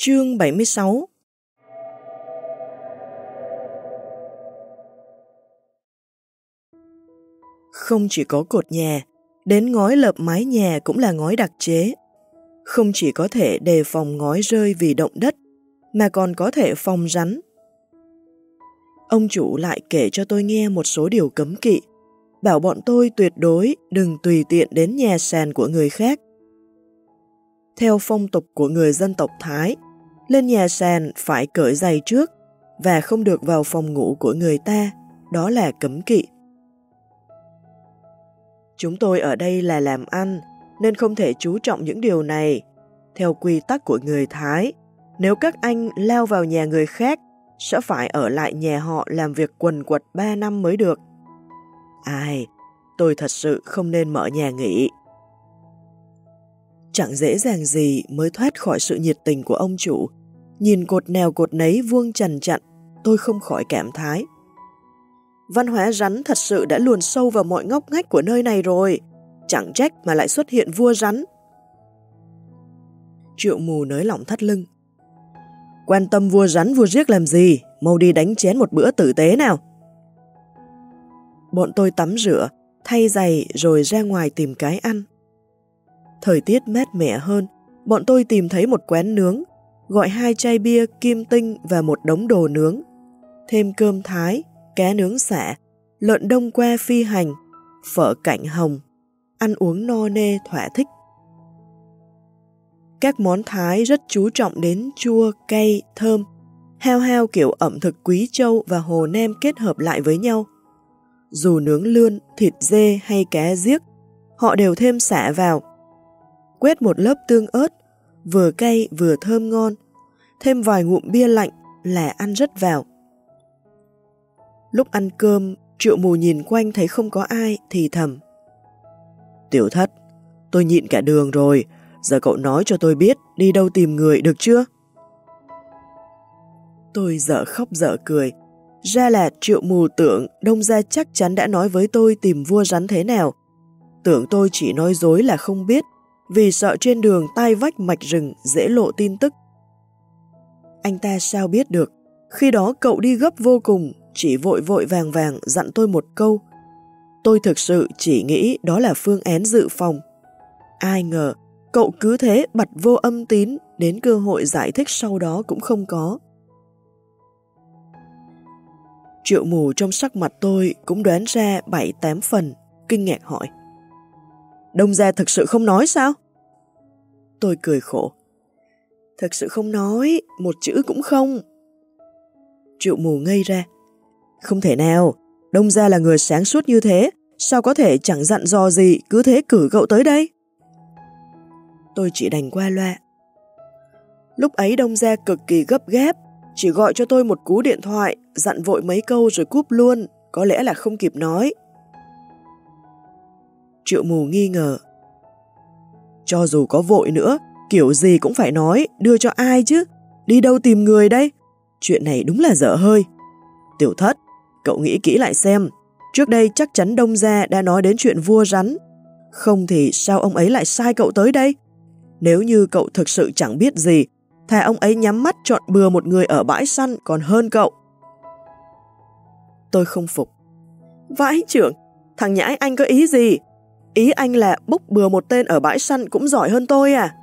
Chương 76 Không chỉ có cột nhà, đến ngói lợp mái nhà cũng là ngói đặc chế. Không chỉ có thể đề phòng ngói rơi vì động đất, mà còn có thể phòng rắn. Ông chủ lại kể cho tôi nghe một số điều cấm kỵ, bảo bọn tôi tuyệt đối đừng tùy tiện đến nhà sàn của người khác. Theo phong tục của người dân tộc Thái, lên nhà sàn phải cởi giày trước và không được vào phòng ngủ của người ta, đó là cấm kỵ. Chúng tôi ở đây là làm ăn, nên không thể chú trọng những điều này. Theo quy tắc của người Thái, nếu các anh lao vào nhà người khác, sẽ phải ở lại nhà họ làm việc quần quật 3 năm mới được. Ai, tôi thật sự không nên mở nhà nghỉ. Chẳng dễ dàng gì mới thoát khỏi sự nhiệt tình của ông chủ. Nhìn cột nèo cột nấy vuông trần chặn, tôi không khỏi cảm thái. Văn hóa rắn thật sự đã luồn sâu vào mọi ngóc ngách của nơi này rồi. Chẳng trách mà lại xuất hiện vua rắn. Triệu mù nới lỏng thắt lưng. Quan tâm vua rắn vua riếc làm gì, mau đi đánh chén một bữa tử tế nào. Bọn tôi tắm rửa, thay giày rồi ra ngoài tìm cái ăn. Thời tiết mát mẻ hơn, bọn tôi tìm thấy một quán nướng, gọi hai chai bia kim tinh và một đống đồ nướng. Thêm cơm thái, cá nướng xả, lợn đông que phi hành, phở cạnh hồng, ăn uống no nê thỏa thích. Các món Thái rất chú trọng đến chua, cay, thơm, heo heo kiểu ẩm thực quý châu và hồ nem kết hợp lại với nhau. Dù nướng lươn, thịt dê hay cá giếc, họ đều thêm xả vào. Quét một lớp tương ớt, vừa cay vừa thơm ngon, thêm vài ngụm bia lạnh là ăn rất vào. Lúc ăn cơm, triệu mù nhìn quanh thấy không có ai thì thầm. Tiểu thất, tôi nhịn cả đường rồi, giờ cậu nói cho tôi biết đi đâu tìm người được chưa? Tôi dở khóc dở cười, ra là triệu mù tưởng đông gia chắc chắn đã nói với tôi tìm vua rắn thế nào. Tưởng tôi chỉ nói dối là không biết, vì sợ trên đường tai vách mạch rừng dễ lộ tin tức. Anh ta sao biết được, khi đó cậu đi gấp vô cùng, chỉ vội vội vàng vàng dặn tôi một câu. Tôi thực sự chỉ nghĩ đó là phương án dự phòng. Ai ngờ, cậu cứ thế bật vô âm tín, đến cơ hội giải thích sau đó cũng không có. Triệu mù trong sắc mặt tôi cũng đoán ra 7-8 phần, kinh ngạc hỏi. Đông gia thực sự không nói sao? Tôi cười khổ. Thực sự không nói, một chữ cũng không. Triệu mù ngây ra. Không thể nào, đông gia là người sáng suốt như thế, sao có thể chẳng dặn dò gì cứ thế cử cậu tới đây? Tôi chỉ đành qua loa. Lúc ấy đông gia cực kỳ gấp gáp, chỉ gọi cho tôi một cú điện thoại, dặn vội mấy câu rồi cúp luôn, có lẽ là không kịp nói. Triệu mù nghi ngờ. Cho dù có vội nữa, kiểu gì cũng phải nói, đưa cho ai chứ, đi đâu tìm người đây? Chuyện này đúng là dở hơi. Tiểu thất, cậu nghĩ kỹ lại xem, trước đây chắc chắn Đông Gia đã nói đến chuyện vua rắn, không thì sao ông ấy lại sai cậu tới đây? Nếu như cậu thực sự chẳng biết gì, thà ông ấy nhắm mắt chọn bừa một người ở bãi săn còn hơn cậu. Tôi không phục. Vãi trưởng, thằng nhãi anh có ý gì? Ý anh là bốc bừa một tên ở bãi săn cũng giỏi hơn tôi à?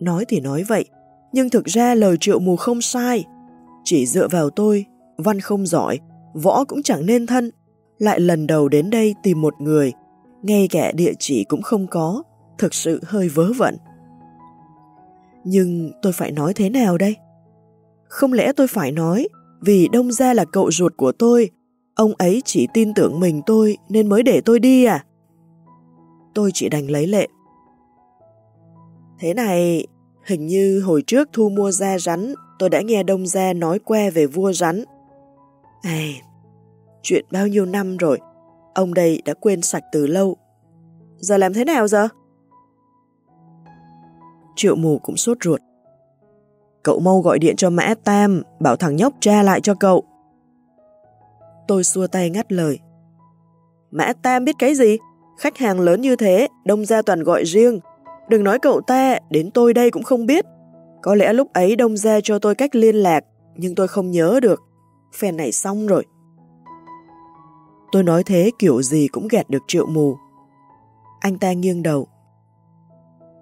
Nói thì nói vậy, nhưng thực ra lời triệu mù không sai. Chỉ dựa vào tôi, văn không giỏi, võ cũng chẳng nên thân, lại lần đầu đến đây tìm một người, ngay cả địa chỉ cũng không có, thực sự hơi vớ vẩn. Nhưng tôi phải nói thế nào đây? Không lẽ tôi phải nói, vì đông gia là cậu ruột của tôi, ông ấy chỉ tin tưởng mình tôi nên mới để tôi đi à? Tôi chỉ đành lấy lệ. Thế này, hình như hồi trước thu mua da rắn, tôi đã nghe đông gia nói que về vua rắn. À, chuyện bao nhiêu năm rồi, ông đây đã quên sạch từ lâu. Giờ làm thế nào giờ? Triệu mù cũng sốt ruột. Cậu mau gọi điện cho Mã Tam, bảo thằng nhóc tra lại cho cậu. Tôi xua tay ngắt lời. Mã Tam biết cái gì? Khách hàng lớn như thế, đông gia toàn gọi riêng. Đừng nói cậu ta, đến tôi đây cũng không biết. Có lẽ lúc ấy đông Gia cho tôi cách liên lạc, nhưng tôi không nhớ được. Phèn này xong rồi. Tôi nói thế kiểu gì cũng gạt được triệu mù. Anh ta nghiêng đầu.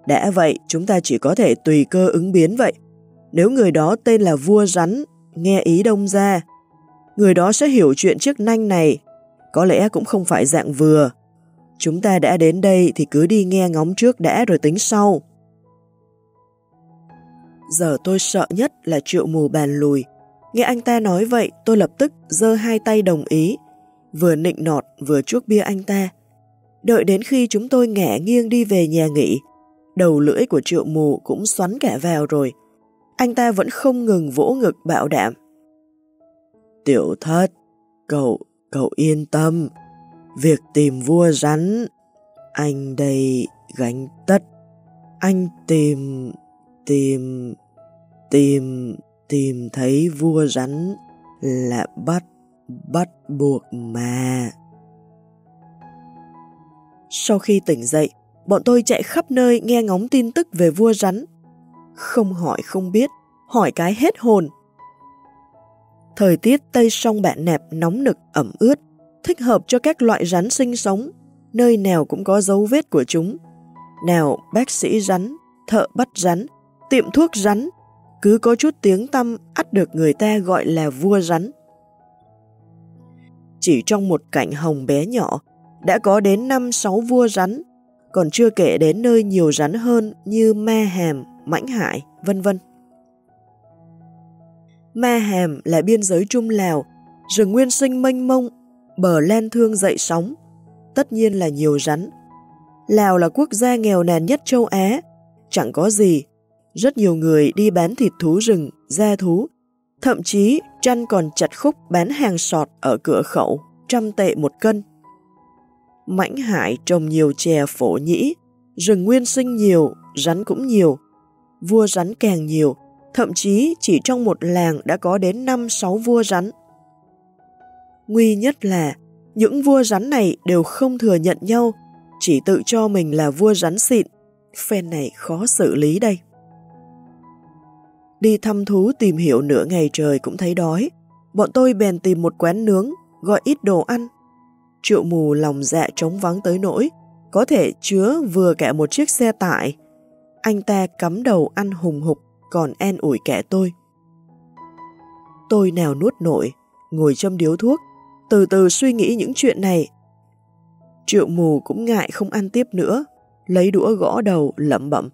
Đã vậy, chúng ta chỉ có thể tùy cơ ứng biến vậy. Nếu người đó tên là vua rắn, nghe ý đông Gia người đó sẽ hiểu chuyện chiếc nanh này, có lẽ cũng không phải dạng vừa. Chúng ta đã đến đây thì cứ đi nghe ngóng trước đã rồi tính sau. Giờ tôi sợ nhất là triệu mù bàn lùi. Nghe anh ta nói vậy, tôi lập tức giơ hai tay đồng ý, vừa nịnh nọt vừa chuốc bia anh ta. Đợi đến khi chúng tôi ngả nghiêng đi về nhà nghỉ, đầu lưỡi của triệu mù cũng xoắn cả vào rồi. Anh ta vẫn không ngừng vỗ ngực bạo đảm. Tiểu thất, cậu, cậu yên tâm. Việc tìm vua rắn, anh đây gánh tất. Anh tìm, tìm, tìm, tìm thấy vua rắn là bắt, bắt buộc mà. Sau khi tỉnh dậy, bọn tôi chạy khắp nơi nghe ngóng tin tức về vua rắn. Không hỏi không biết, hỏi cái hết hồn. Thời tiết Tây sông Bạn Nẹp nóng nực ẩm ướt, thích hợp cho các loại rắn sinh sống, nơi nào cũng có dấu vết của chúng. Nào bác sĩ rắn, thợ bắt rắn, tiệm thuốc rắn, cứ có chút tiếng tâm ắt được người ta gọi là vua rắn. Chỉ trong một cảnh hồng bé nhỏ, đã có đến 5-6 vua rắn, còn chưa kể đến nơi nhiều rắn hơn như ma hàm, mãnh hải, vân vân. Ma hàm là biên giới Trung Lào, rừng nguyên sinh mênh mông, bờ len thương dậy sóng, tất nhiên là nhiều rắn. Lào là quốc gia nghèo nàn nhất châu Á, chẳng có gì. Rất nhiều người đi bán thịt thú rừng, da thú, thậm chí trăn còn chặt khúc bán hàng sọt ở cửa khẩu, trăm tệ một cân. Mãnh hải trồng nhiều chè phổ nhĩ, rừng nguyên sinh nhiều, rắn cũng nhiều. Vua rắn càng nhiều, thậm chí chỉ trong một làng đã có đến 5-6 vua rắn. Nguy nhất là những vua rắn này đều không thừa nhận nhau, chỉ tự cho mình là vua rắn xịn. Phen này khó xử lý đây. Đi thăm thú tìm hiểu nửa ngày trời cũng thấy đói. Bọn tôi bèn tìm một quán nướng, gọi ít đồ ăn. Triệu mù lòng dạ trống vắng tới nỗi, có thể chứa vừa cả một chiếc xe tải. Anh ta cắm đầu ăn hùng hục, còn en ủi kẻ tôi. Tôi nào nuốt nổi, ngồi châm điếu thuốc, từ từ suy nghĩ những chuyện này. Triệu mù cũng ngại không ăn tiếp nữa, lấy đũa gõ đầu lẩm bẩm.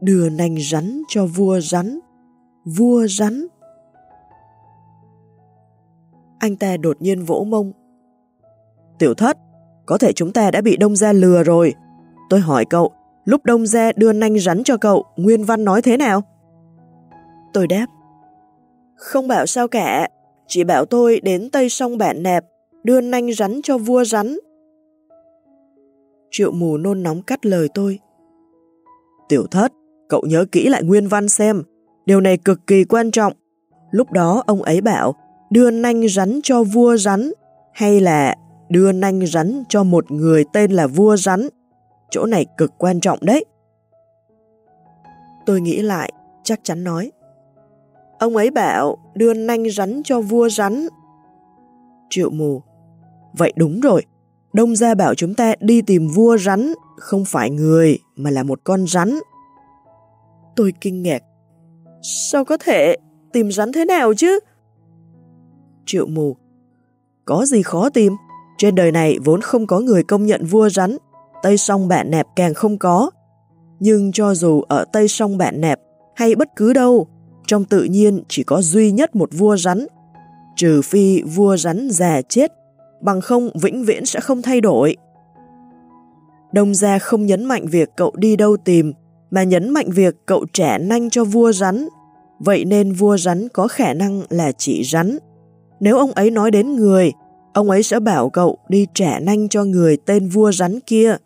Đưa nành rắn cho vua rắn, vua rắn. Anh ta đột nhiên vỗ mông. Tiểu thất, có thể chúng ta đã bị đông gia lừa rồi. Tôi hỏi cậu, lúc đông gia đưa nanh rắn cho cậu, Nguyên Văn nói thế nào? Tôi đáp. Không bảo sao cả, chỉ bảo tôi đến tây sông Bản Nẹp, đưa nanh rắn cho vua rắn. Triệu mù nôn nóng cắt lời tôi. Tiểu thất, cậu nhớ kỹ lại nguyên văn xem, điều này cực kỳ quan trọng. Lúc đó ông ấy bảo, đưa nanh rắn cho vua rắn, hay là đưa nanh rắn cho một người tên là vua rắn. Chỗ này cực quan trọng đấy. Tôi nghĩ lại, chắc chắn nói. Ông ấy bảo đưa nanh rắn cho vua rắn. Triệu mù. Vậy đúng rồi, Đông gia bảo chúng ta đi tìm vua rắn, không phải người mà là một con rắn. Tôi kinh ngạc. Sao có thể? Tìm rắn thế nào chứ? Triệu mù. Có gì khó tìm? Trên đời này vốn không có người công nhận vua rắn, Tây sông Bạn Nẹp càng không có. Nhưng cho dù ở Tây sông Bạn Nẹp hay bất cứ đâu, trong tự nhiên chỉ có duy nhất một vua rắn, trừ phi vua rắn già chết, bằng không vĩnh viễn sẽ không thay đổi. Đông gia không nhấn mạnh việc cậu đi đâu tìm, mà nhấn mạnh việc cậu trẻ nanh cho vua rắn. Vậy nên vua rắn có khả năng là chỉ rắn. Nếu ông ấy nói đến người, ông ấy sẽ bảo cậu đi trẻ nanh cho người tên vua rắn kia.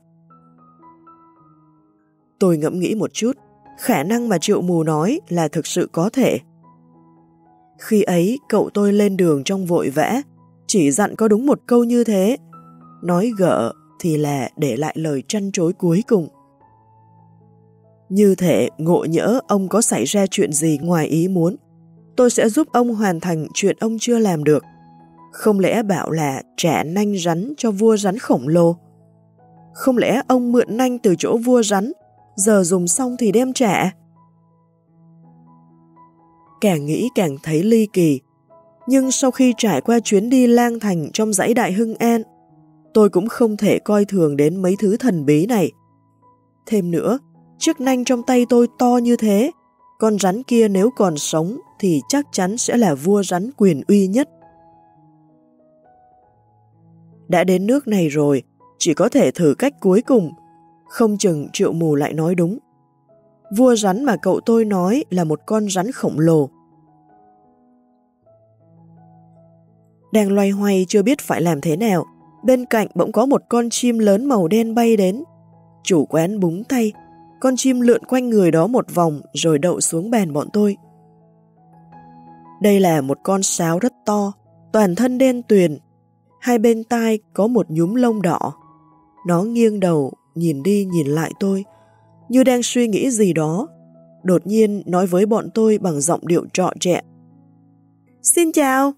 Tôi ngẫm nghĩ một chút, khả năng mà triệu mù nói là thực sự có thể. Khi ấy, cậu tôi lên đường trong vội vã, chỉ dặn có đúng một câu như thế. Nói gỡ thì là để lại lời trăn trối cuối cùng. Như thể ngộ nhỡ ông có xảy ra chuyện gì ngoài ý muốn, tôi sẽ giúp ông hoàn thành chuyện ông chưa làm được. Không lẽ bảo là trả nanh rắn cho vua rắn khổng lồ? Không lẽ ông mượn nanh từ chỗ vua rắn, giờ dùng xong thì đem trả? Càng nghĩ càng thấy ly kỳ, nhưng sau khi trải qua chuyến đi lang thành trong dãy đại hưng an, tôi cũng không thể coi thường đến mấy thứ thần bí này. Thêm nữa, chiếc nanh trong tay tôi to như thế, con rắn kia nếu còn sống thì chắc chắn sẽ là vua rắn quyền uy nhất. Đã đến nước này rồi, chỉ có thể thử cách cuối cùng. Không chừng triệu mù lại nói đúng. Vua rắn mà cậu tôi nói là một con rắn khổng lồ. Đang loay hoay chưa biết phải làm thế nào, bên cạnh bỗng có một con chim lớn màu đen bay đến. Chủ quán búng tay, con chim lượn quanh người đó một vòng rồi đậu xuống bàn bọn tôi. Đây là một con sáo rất to, toàn thân đen tuyền, hai bên tai có một nhúm lông đỏ. Nó nghiêng đầu, nhìn đi nhìn lại tôi, như đang suy nghĩ gì đó. Đột nhiên nói với bọn tôi bằng giọng điệu trọ trẹ. Xin chào!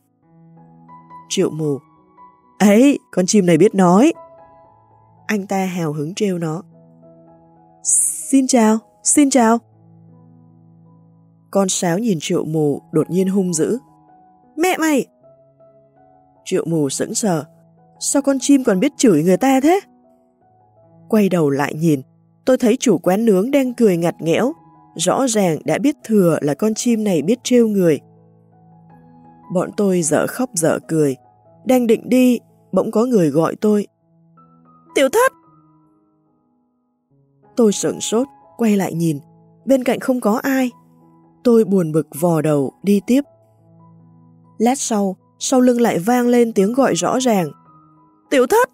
Triệu mù. Ấy, con chim này biết nói. Anh ta hào hứng trêu nó. Xin chào, xin chào. Con sáo nhìn triệu mù đột nhiên hung dữ. Mẹ mày! Triệu mù sững sờ. Sao con chim còn biết chửi người ta thế? Quay đầu lại nhìn, tôi thấy chủ quán nướng đang cười ngặt nghẽo. Rõ ràng đã biết thừa là con chim này biết trêu người. Bọn tôi dở khóc dở cười. Đang định đi, bỗng có người gọi tôi. Tiểu thất! Tôi sửng sốt, quay lại nhìn. Bên cạnh không có ai. Tôi buồn bực vò đầu, đi tiếp. Lát sau, sau lưng lại vang lên tiếng gọi rõ ràng. Tiểu thất!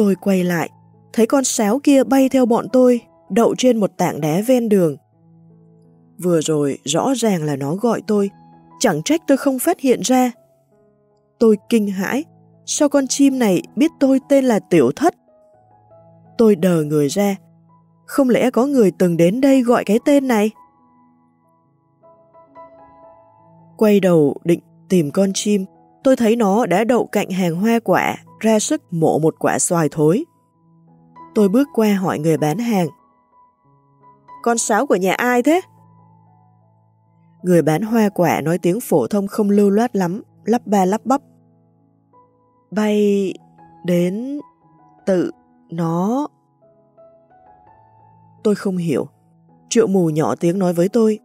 Tôi quay lại, thấy con sáo kia bay theo bọn tôi, đậu trên một tảng đá ven đường. Vừa rồi rõ ràng là nó gọi tôi, chẳng trách tôi không phát hiện ra. Tôi kinh hãi, sao con chim này biết tôi tên là Tiểu Thất? Tôi đờ người ra, không lẽ có người từng đến đây gọi cái tên này? Quay đầu định tìm con chim, tôi thấy nó đã đậu cạnh hàng hoa quả, ra sức mộ một quả xoài thối. Tôi bước qua hỏi người bán hàng. Con sáo của nhà ai thế? Người bán hoa quả nói tiếng phổ thông không lưu loát lắm, lắp ba lắp bắp. Bay đến tự nó. Tôi không hiểu. Triệu mù nhỏ tiếng nói với tôi.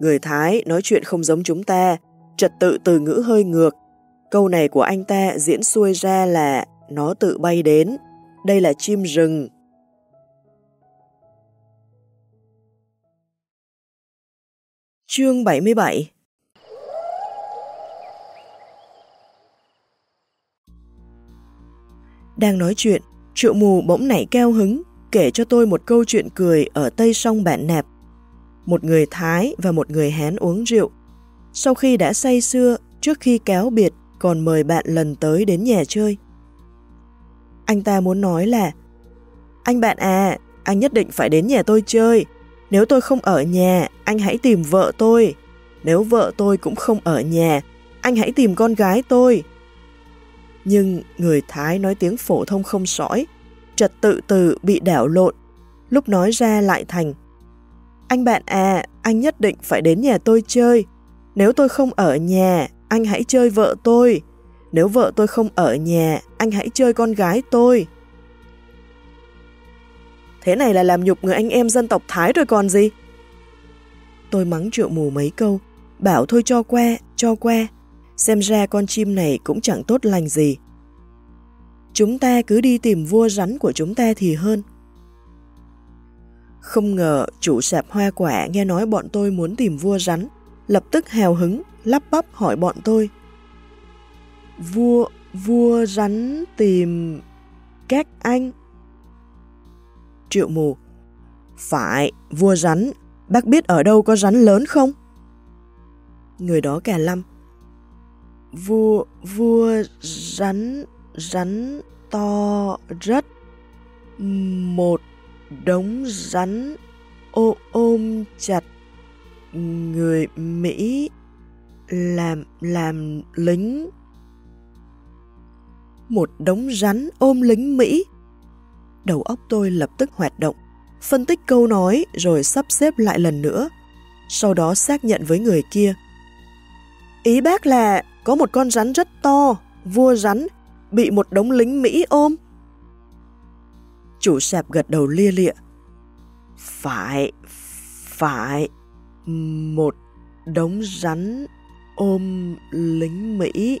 Người Thái nói chuyện không giống chúng ta, trật tự từ ngữ hơi ngược. Câu này của anh ta diễn xuôi ra là nó tự bay đến. Đây là chim rừng. Chương 77 Đang nói chuyện, triệu mù bỗng nảy keo hứng, kể cho tôi một câu chuyện cười ở Tây Sông Bản Nạp. Một người Thái và một người Hán uống rượu. Sau khi đã say xưa, trước khi kéo biệt, còn mời bạn lần tới đến nhà chơi. Anh ta muốn nói là Anh bạn à, anh nhất định phải đến nhà tôi chơi. Nếu tôi không ở nhà, anh hãy tìm vợ tôi. Nếu vợ tôi cũng không ở nhà, anh hãy tìm con gái tôi. Nhưng người Thái nói tiếng phổ thông không sõi, trật tự từ bị đảo lộn, lúc nói ra lại thành Anh bạn à, anh nhất định phải đến nhà tôi chơi. Nếu tôi không ở nhà, anh hãy chơi vợ tôi. Nếu vợ tôi không ở nhà, anh hãy chơi con gái tôi. Thế này là làm nhục người anh em dân tộc Thái rồi còn gì? Tôi mắng triệu mù mấy câu, bảo thôi cho qua, cho qua. Xem ra con chim này cũng chẳng tốt lành gì. Chúng ta cứ đi tìm vua rắn của chúng ta thì hơn. Không ngờ chủ sạp hoa quả nghe nói bọn tôi muốn tìm vua rắn, lập tức hào hứng, lắp bắp hỏi bọn tôi. Vua, vua rắn tìm các anh. Triệu mù, phải, vua rắn, bác biết ở đâu có rắn lớn không? Người đó cả lâm, vua, vua rắn, rắn to rất. Một, đống rắn ô ôm chặt người Mỹ làm làm lính. Một đống rắn ôm lính Mỹ. Đầu óc tôi lập tức hoạt động, phân tích câu nói rồi sắp xếp lại lần nữa, sau đó xác nhận với người kia. Ý bác là có một con rắn rất to, vua rắn, bị một đống lính Mỹ ôm. Chủ sạp gật đầu lia lịa. Phải, phải, một đống rắn ôm lính Mỹ.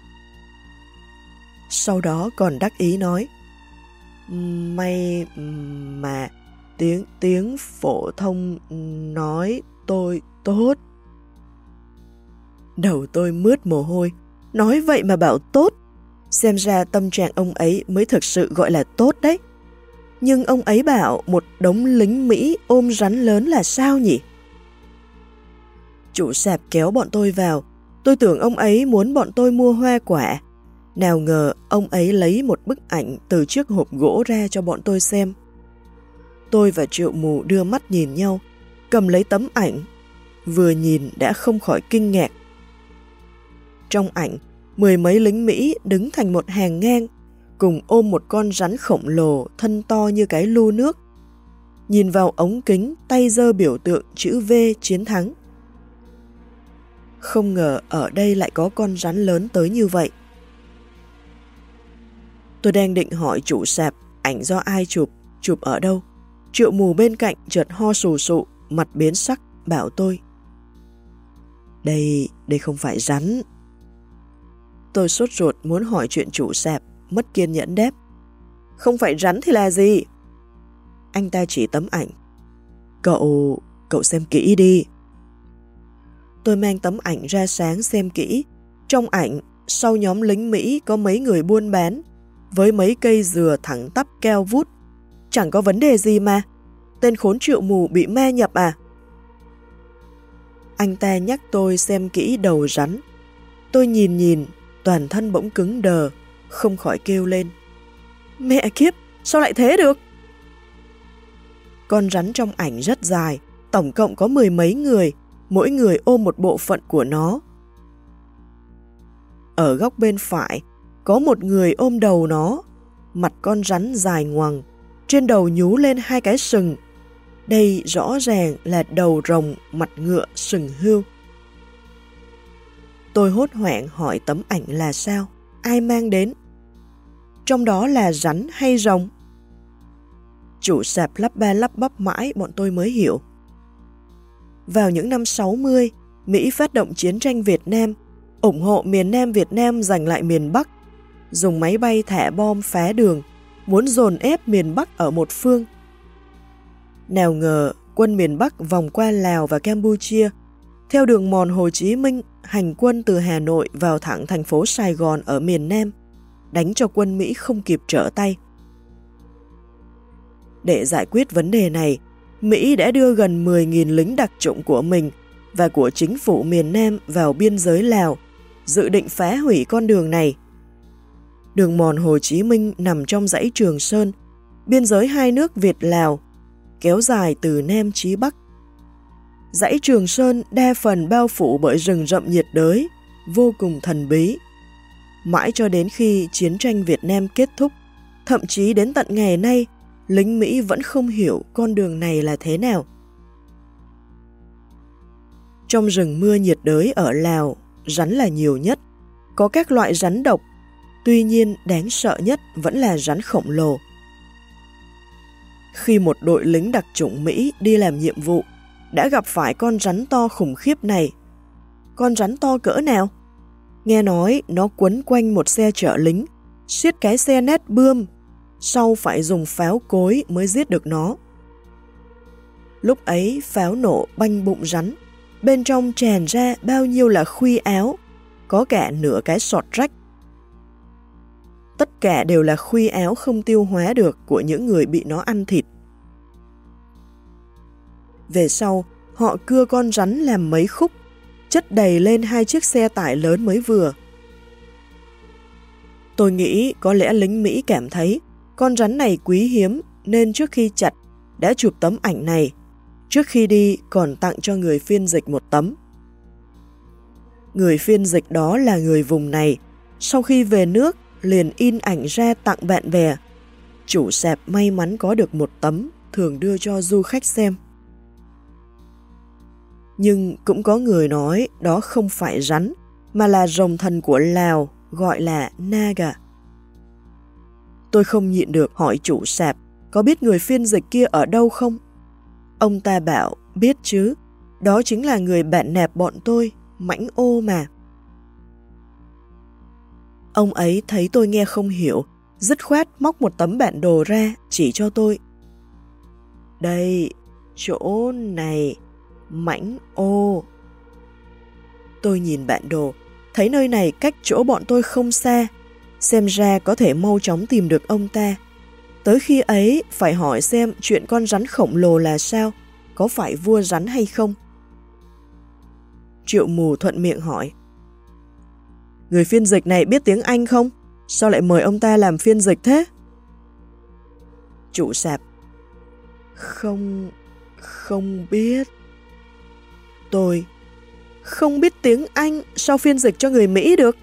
Sau đó còn đắc ý nói, may mà tiếng tiếng phổ thông nói tôi tốt. Đầu tôi mướt mồ hôi, nói vậy mà bảo tốt. Xem ra tâm trạng ông ấy mới thực sự gọi là tốt đấy. Nhưng ông ấy bảo một đống lính Mỹ ôm rắn lớn là sao nhỉ? Chủ sạp kéo bọn tôi vào, tôi tưởng ông ấy muốn bọn tôi mua hoa quả. Nào ngờ ông ấy lấy một bức ảnh từ chiếc hộp gỗ ra cho bọn tôi xem. Tôi và triệu mù đưa mắt nhìn nhau, cầm lấy tấm ảnh. Vừa nhìn đã không khỏi kinh ngạc. Trong ảnh, mười mấy lính Mỹ đứng thành một hàng ngang, cùng ôm một con rắn khổng lồ thân to như cái lu nước. Nhìn vào ống kính, tay dơ biểu tượng chữ V chiến thắng. Không ngờ ở đây lại có con rắn lớn tới như vậy. Tôi đang định hỏi chủ sạp ảnh do ai chụp, chụp ở đâu. Triệu mù bên cạnh chợt ho sù sụ, mặt biến sắc, bảo tôi. Đây, đây không phải rắn. Tôi sốt ruột muốn hỏi chuyện chủ sạp, mất kiên nhẫn đáp. Không phải rắn thì là gì? Anh ta chỉ tấm ảnh. Cậu, cậu xem kỹ đi. Tôi mang tấm ảnh ra sáng xem kỹ. Trong ảnh, sau nhóm lính Mỹ có mấy người buôn bán, với mấy cây dừa thẳng tắp keo vút. Chẳng có vấn đề gì mà. Tên khốn triệu mù bị ma nhập à? Anh ta nhắc tôi xem kỹ đầu rắn. Tôi nhìn nhìn, toàn thân bỗng cứng đờ, không khỏi kêu lên. Mẹ kiếp, sao lại thế được? Con rắn trong ảnh rất dài, tổng cộng có mười mấy người, mỗi người ôm một bộ phận của nó. Ở góc bên phải, có một người ôm đầu nó, mặt con rắn dài ngoằng, trên đầu nhú lên hai cái sừng. Đây rõ ràng là đầu rồng, mặt ngựa, sừng hươu. Tôi hốt hoảng hỏi tấm ảnh là sao, ai mang đến. Trong đó là rắn hay rồng? Chủ sạp lắp ba lắp bắp mãi bọn tôi mới hiểu. Vào những năm 60, Mỹ phát động chiến tranh Việt Nam, ủng hộ miền Nam Việt Nam giành lại miền Bắc, dùng máy bay thả bom phá đường, muốn dồn ép miền Bắc ở một phương. Nào ngờ quân miền Bắc vòng qua Lào và Campuchia, theo đường mòn Hồ Chí Minh hành quân từ Hà Nội vào thẳng thành phố Sài Gòn ở miền Nam, đánh cho quân Mỹ không kịp trở tay. Để giải quyết vấn đề này, Mỹ đã đưa gần 10.000 lính đặc chủng của mình và của chính phủ miền Nam vào biên giới Lào, dự định phá hủy con đường này. Đường mòn Hồ Chí Minh nằm trong dãy Trường Sơn, biên giới hai nước Việt-Lào, kéo dài từ Nam chí Bắc. Dãy Trường Sơn đa phần bao phủ bởi rừng rậm nhiệt đới, vô cùng thần bí. Mãi cho đến khi chiến tranh Việt Nam kết thúc, thậm chí đến tận ngày nay, lính Mỹ vẫn không hiểu con đường này là thế nào. Trong rừng mưa nhiệt đới ở Lào, rắn là nhiều nhất. Có các loại rắn độc, tuy nhiên đáng sợ nhất vẫn là rắn khổng lồ. Khi một đội lính đặc chủng Mỹ đi làm nhiệm vụ, đã gặp phải con rắn to khủng khiếp này. Con rắn to cỡ nào? Nghe nói nó quấn quanh một xe chở lính, siết cái xe nét bươm sau phải dùng pháo cối mới giết được nó. Lúc ấy pháo nổ banh bụng rắn, bên trong tràn ra bao nhiêu là khuy áo, có cả nửa cái sọt rách. Tất cả đều là khuy áo không tiêu hóa được của những người bị nó ăn thịt. Về sau, họ cưa con rắn làm mấy khúc, chất đầy lên hai chiếc xe tải lớn mới vừa. Tôi nghĩ có lẽ lính Mỹ cảm thấy con rắn này quý hiếm nên trước khi chặt, đã chụp tấm ảnh này. Trước khi đi còn tặng cho người phiên dịch một tấm. Người phiên dịch đó là người vùng này. Sau khi về nước, liền in ảnh ra tặng bạn bè. Chủ sẹp may mắn có được một tấm, thường đưa cho du khách xem. Nhưng cũng có người nói đó không phải rắn, mà là rồng thần của Lào, gọi là Naga. Tôi không nhịn được hỏi chủ sạp, có biết người phiên dịch kia ở đâu không? Ông ta bảo, biết chứ, đó chính là người bạn nẹp bọn tôi, mãnh ô mà. Ông ấy thấy tôi nghe không hiểu, dứt khoát móc một tấm bản đồ ra, chỉ cho tôi. Đây, chỗ này, mãnh ô. Tôi nhìn bản đồ, thấy nơi này cách chỗ bọn tôi không xa, xem ra có thể mau chóng tìm được ông ta. Tới khi ấy phải hỏi xem chuyện con rắn khổng lồ là sao, có phải vua rắn hay không? Triệu mù thuận miệng hỏi. Người phiên dịch này biết tiếng Anh không? Sao lại mời ông ta làm phiên dịch thế? Chủ sạp. Không, không biết. Tôi, không biết tiếng Anh, sao phiên dịch cho người Mỹ được?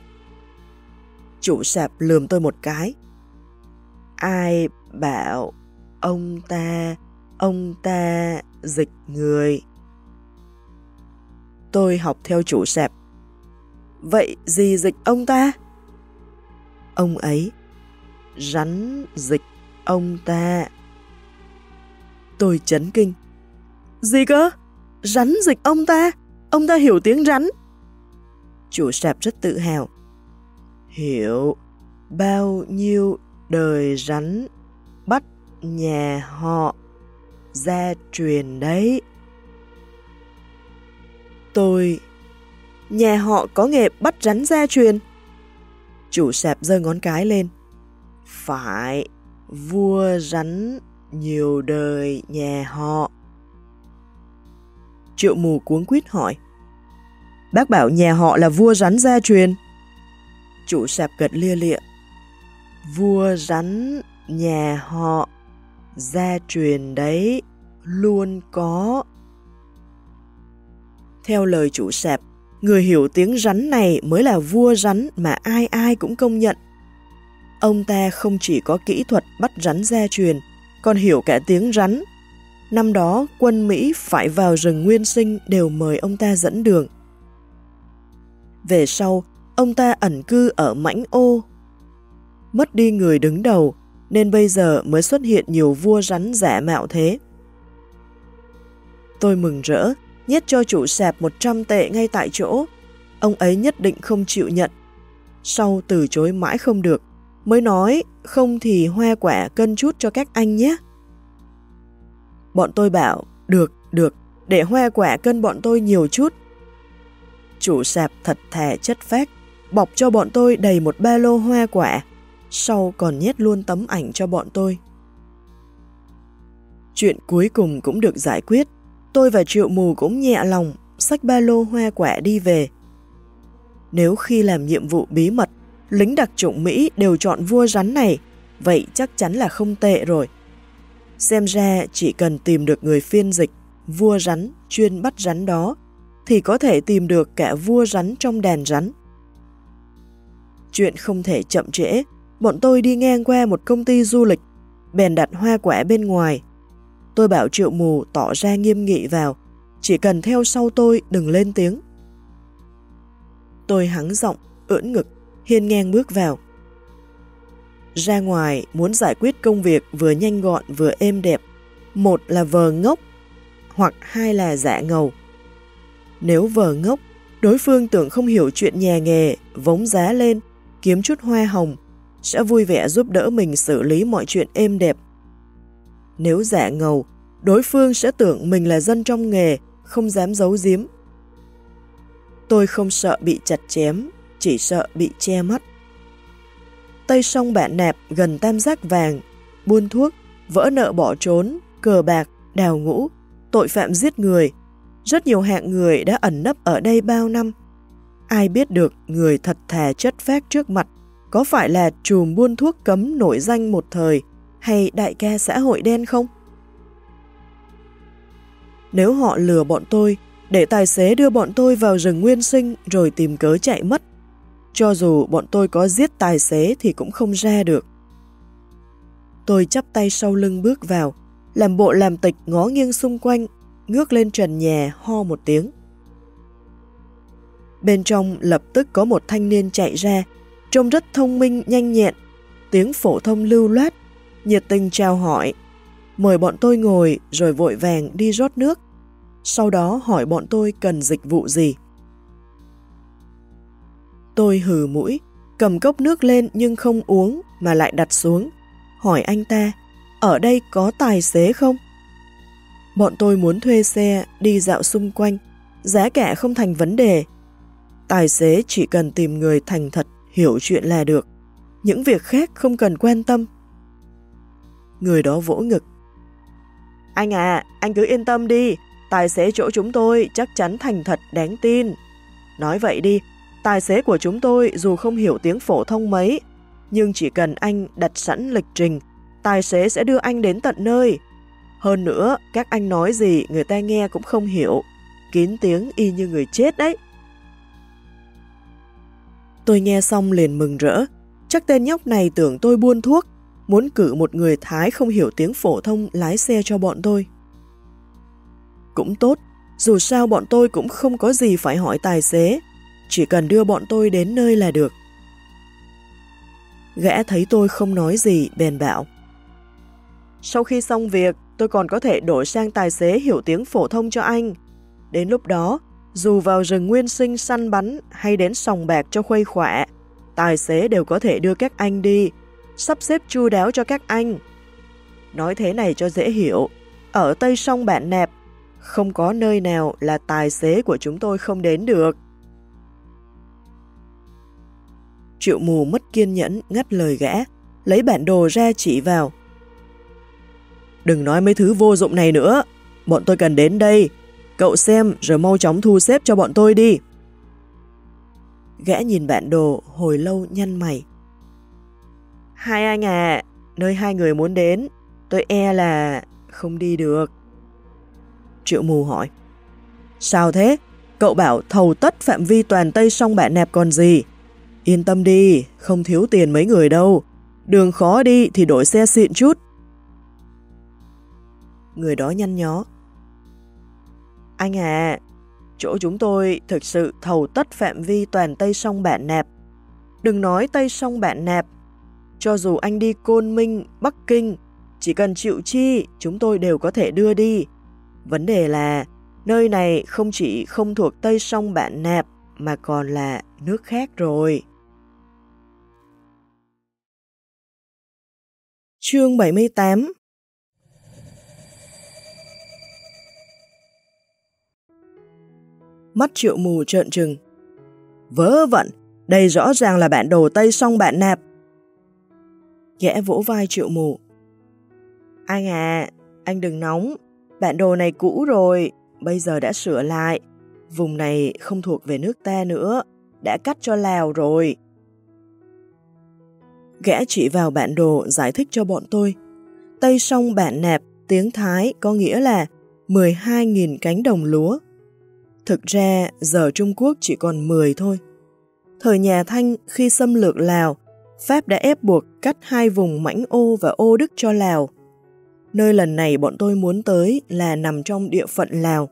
Chủ sạp lườm tôi một cái. Ai bảo ông ta, ông ta dịch người. Tôi học theo chủ sạp. Vậy gì dịch ông ta? Ông ấy. Rắn dịch ông ta. Tôi chấn kinh. Gì cơ? Rắn dịch ông ta? Ông ta hiểu tiếng rắn. Chủ sạp rất tự hào. Hiểu bao nhiêu đời rắn bắt nhà họ gia truyền đấy. Tôi... Nhà họ có nghề bắt rắn gia truyền. Chủ sạp giơ ngón cái lên. Phải, vua rắn nhiều đời nhà họ. Triệu mù cuống quýt hỏi. Bác bảo nhà họ là vua rắn gia truyền. Chủ sạp gật lia lịa. Vua rắn nhà họ gia truyền đấy luôn có. Theo lời chủ sạp, người hiểu tiếng rắn này mới là vua rắn mà ai ai cũng công nhận. Ông ta không chỉ có kỹ thuật bắt rắn gia truyền, còn hiểu cả tiếng rắn. Năm đó, quân Mỹ phải vào rừng nguyên sinh đều mời ông ta dẫn đường. Về sau, ông ta ẩn cư ở mãnh ô. Mất đi người đứng đầu, nên bây giờ mới xuất hiện nhiều vua rắn giả mạo thế. Tôi mừng rỡ, nhét cho chủ sạp 100 tệ ngay tại chỗ. Ông ấy nhất định không chịu nhận. Sau từ chối mãi không được, mới nói không thì hoa quả cân chút cho các anh nhé. Bọn tôi bảo, được, được, để hoa quả cân bọn tôi nhiều chút. Chủ sạp thật thà chất phác, bọc cho bọn tôi đầy một ba lô hoa quả, sau còn nhét luôn tấm ảnh cho bọn tôi. Chuyện cuối cùng cũng được giải quyết, tôi và Triệu Mù cũng nhẹ lòng, xách ba lô hoa quả đi về. Nếu khi làm nhiệm vụ bí mật, lính đặc chủng Mỹ đều chọn vua rắn này, vậy chắc chắn là không tệ rồi. Xem ra chỉ cần tìm được người phiên dịch, vua rắn, chuyên bắt rắn đó, thì có thể tìm được cả vua rắn trong đàn rắn. Chuyện không thể chậm trễ, bọn tôi đi ngang qua một công ty du lịch, bèn đặt hoa quả bên ngoài. Tôi bảo triệu mù tỏ ra nghiêm nghị vào, chỉ cần theo sau tôi đừng lên tiếng. Tôi hắng giọng, ưỡn ngực, hiên ngang bước vào. Ra ngoài muốn giải quyết công việc vừa nhanh gọn vừa êm đẹp, một là vờ ngốc, hoặc hai là giả ngầu. Nếu vờ ngốc, đối phương tưởng không hiểu chuyện nhà nghề, vống giá lên, kiếm chút hoa hồng, sẽ vui vẻ giúp đỡ mình xử lý mọi chuyện êm đẹp. Nếu giả ngầu, đối phương sẽ tưởng mình là dân trong nghề, không dám giấu giếm. Tôi không sợ bị chặt chém, chỉ sợ bị che mắt. Tây sông bạn nạp gần tam giác vàng, buôn thuốc, vỡ nợ bỏ trốn, cờ bạc, đào ngũ, tội phạm giết người. Rất nhiều hạng người đã ẩn nấp ở đây bao năm. Ai biết được người thật thà chất phác trước mặt có phải là chùm buôn thuốc cấm nổi danh một thời hay đại ca xã hội đen không? Nếu họ lừa bọn tôi, để tài xế đưa bọn tôi vào rừng nguyên sinh rồi tìm cớ chạy mất, cho dù bọn tôi có giết tài xế thì cũng không ra được. Tôi chắp tay sau lưng bước vào, làm bộ làm tịch ngó nghiêng xung quanh, ngước lên trần nhà ho một tiếng. Bên trong lập tức có một thanh niên chạy ra, trông rất thông minh, nhanh nhẹn, tiếng phổ thông lưu loát, nhiệt tình chào hỏi, mời bọn tôi ngồi rồi vội vàng đi rót nước, sau đó hỏi bọn tôi cần dịch vụ gì. Tôi hừ mũi, cầm cốc nước lên nhưng không uống mà lại đặt xuống, hỏi anh ta, ở đây có tài xế không? Bọn tôi muốn thuê xe đi dạo xung quanh, giá cả không thành vấn đề. Tài xế chỉ cần tìm người thành thật, hiểu chuyện là được. Những việc khác không cần quan tâm. Người đó vỗ ngực. Anh à, anh cứ yên tâm đi, tài xế chỗ chúng tôi chắc chắn thành thật đáng tin. Nói vậy đi, tài xế của chúng tôi dù không hiểu tiếng phổ thông mấy, nhưng chỉ cần anh đặt sẵn lịch trình, tài xế sẽ đưa anh đến tận nơi. Hơn nữa, các anh nói gì người ta nghe cũng không hiểu, kín tiếng y như người chết đấy. Tôi nghe xong liền mừng rỡ, chắc tên nhóc này tưởng tôi buôn thuốc, muốn cử một người Thái không hiểu tiếng phổ thông lái xe cho bọn tôi. Cũng tốt, dù sao bọn tôi cũng không có gì phải hỏi tài xế, chỉ cần đưa bọn tôi đến nơi là được. Gã thấy tôi không nói gì, bèn bảo. Sau khi xong việc, tôi còn có thể đổi sang tài xế hiểu tiếng phổ thông cho anh. Đến lúc đó, dù vào rừng nguyên sinh săn bắn hay đến sòng bạc cho khuây khỏe, tài xế đều có thể đưa các anh đi, sắp xếp chu đáo cho các anh. Nói thế này cho dễ hiểu, ở Tây Sông Bạn Nẹp, không có nơi nào là tài xế của chúng tôi không đến được. Triệu mù mất kiên nhẫn ngắt lời gã, lấy bản đồ ra chỉ vào. Đừng nói mấy thứ vô dụng này nữa, bọn tôi cần đến đây. Cậu xem rồi mau chóng thu xếp cho bọn tôi đi. Gã nhìn bản đồ hồi lâu nhăn mày. Hai anh à, nơi hai người muốn đến, tôi e là không đi được. Triệu mù hỏi. Sao thế? Cậu bảo thầu tất phạm vi toàn Tây sông bạn nẹp còn gì? Yên tâm đi, không thiếu tiền mấy người đâu. Đường khó đi thì đổi xe xịn chút. Người đó nhăn nhó. Anh à, chỗ chúng tôi thực sự thầu tất phạm vi toàn Tây sông Bạn Nạp. Đừng nói Tây sông Bạn Nạp, cho dù anh đi Côn Minh, Bắc Kinh, chỉ cần chịu chi, chúng tôi đều có thể đưa đi. Vấn đề là, nơi này không chỉ không thuộc Tây sông Bạn Nạp, mà còn là nước khác rồi. Chương 78 Mắt triệu mù trợn trừng. Vớ vẩn, đây rõ ràng là bạn đồ Tây xong bạn nạp. Ghẽ vỗ vai triệu mù. Anh à, anh đừng nóng, bạn đồ này cũ rồi, bây giờ đã sửa lại. Vùng này không thuộc về nước ta nữa, đã cắt cho Lào rồi. Gã chỉ vào bản đồ giải thích cho bọn tôi. Tây sông bản nạp, tiếng Thái có nghĩa là 12.000 cánh đồng lúa. Thực ra, giờ Trung Quốc chỉ còn 10 thôi. Thời nhà Thanh khi xâm lược Lào, Pháp đã ép buộc cắt hai vùng Mãnh Ô và Ô Đức cho Lào. Nơi lần này bọn tôi muốn tới là nằm trong địa phận Lào.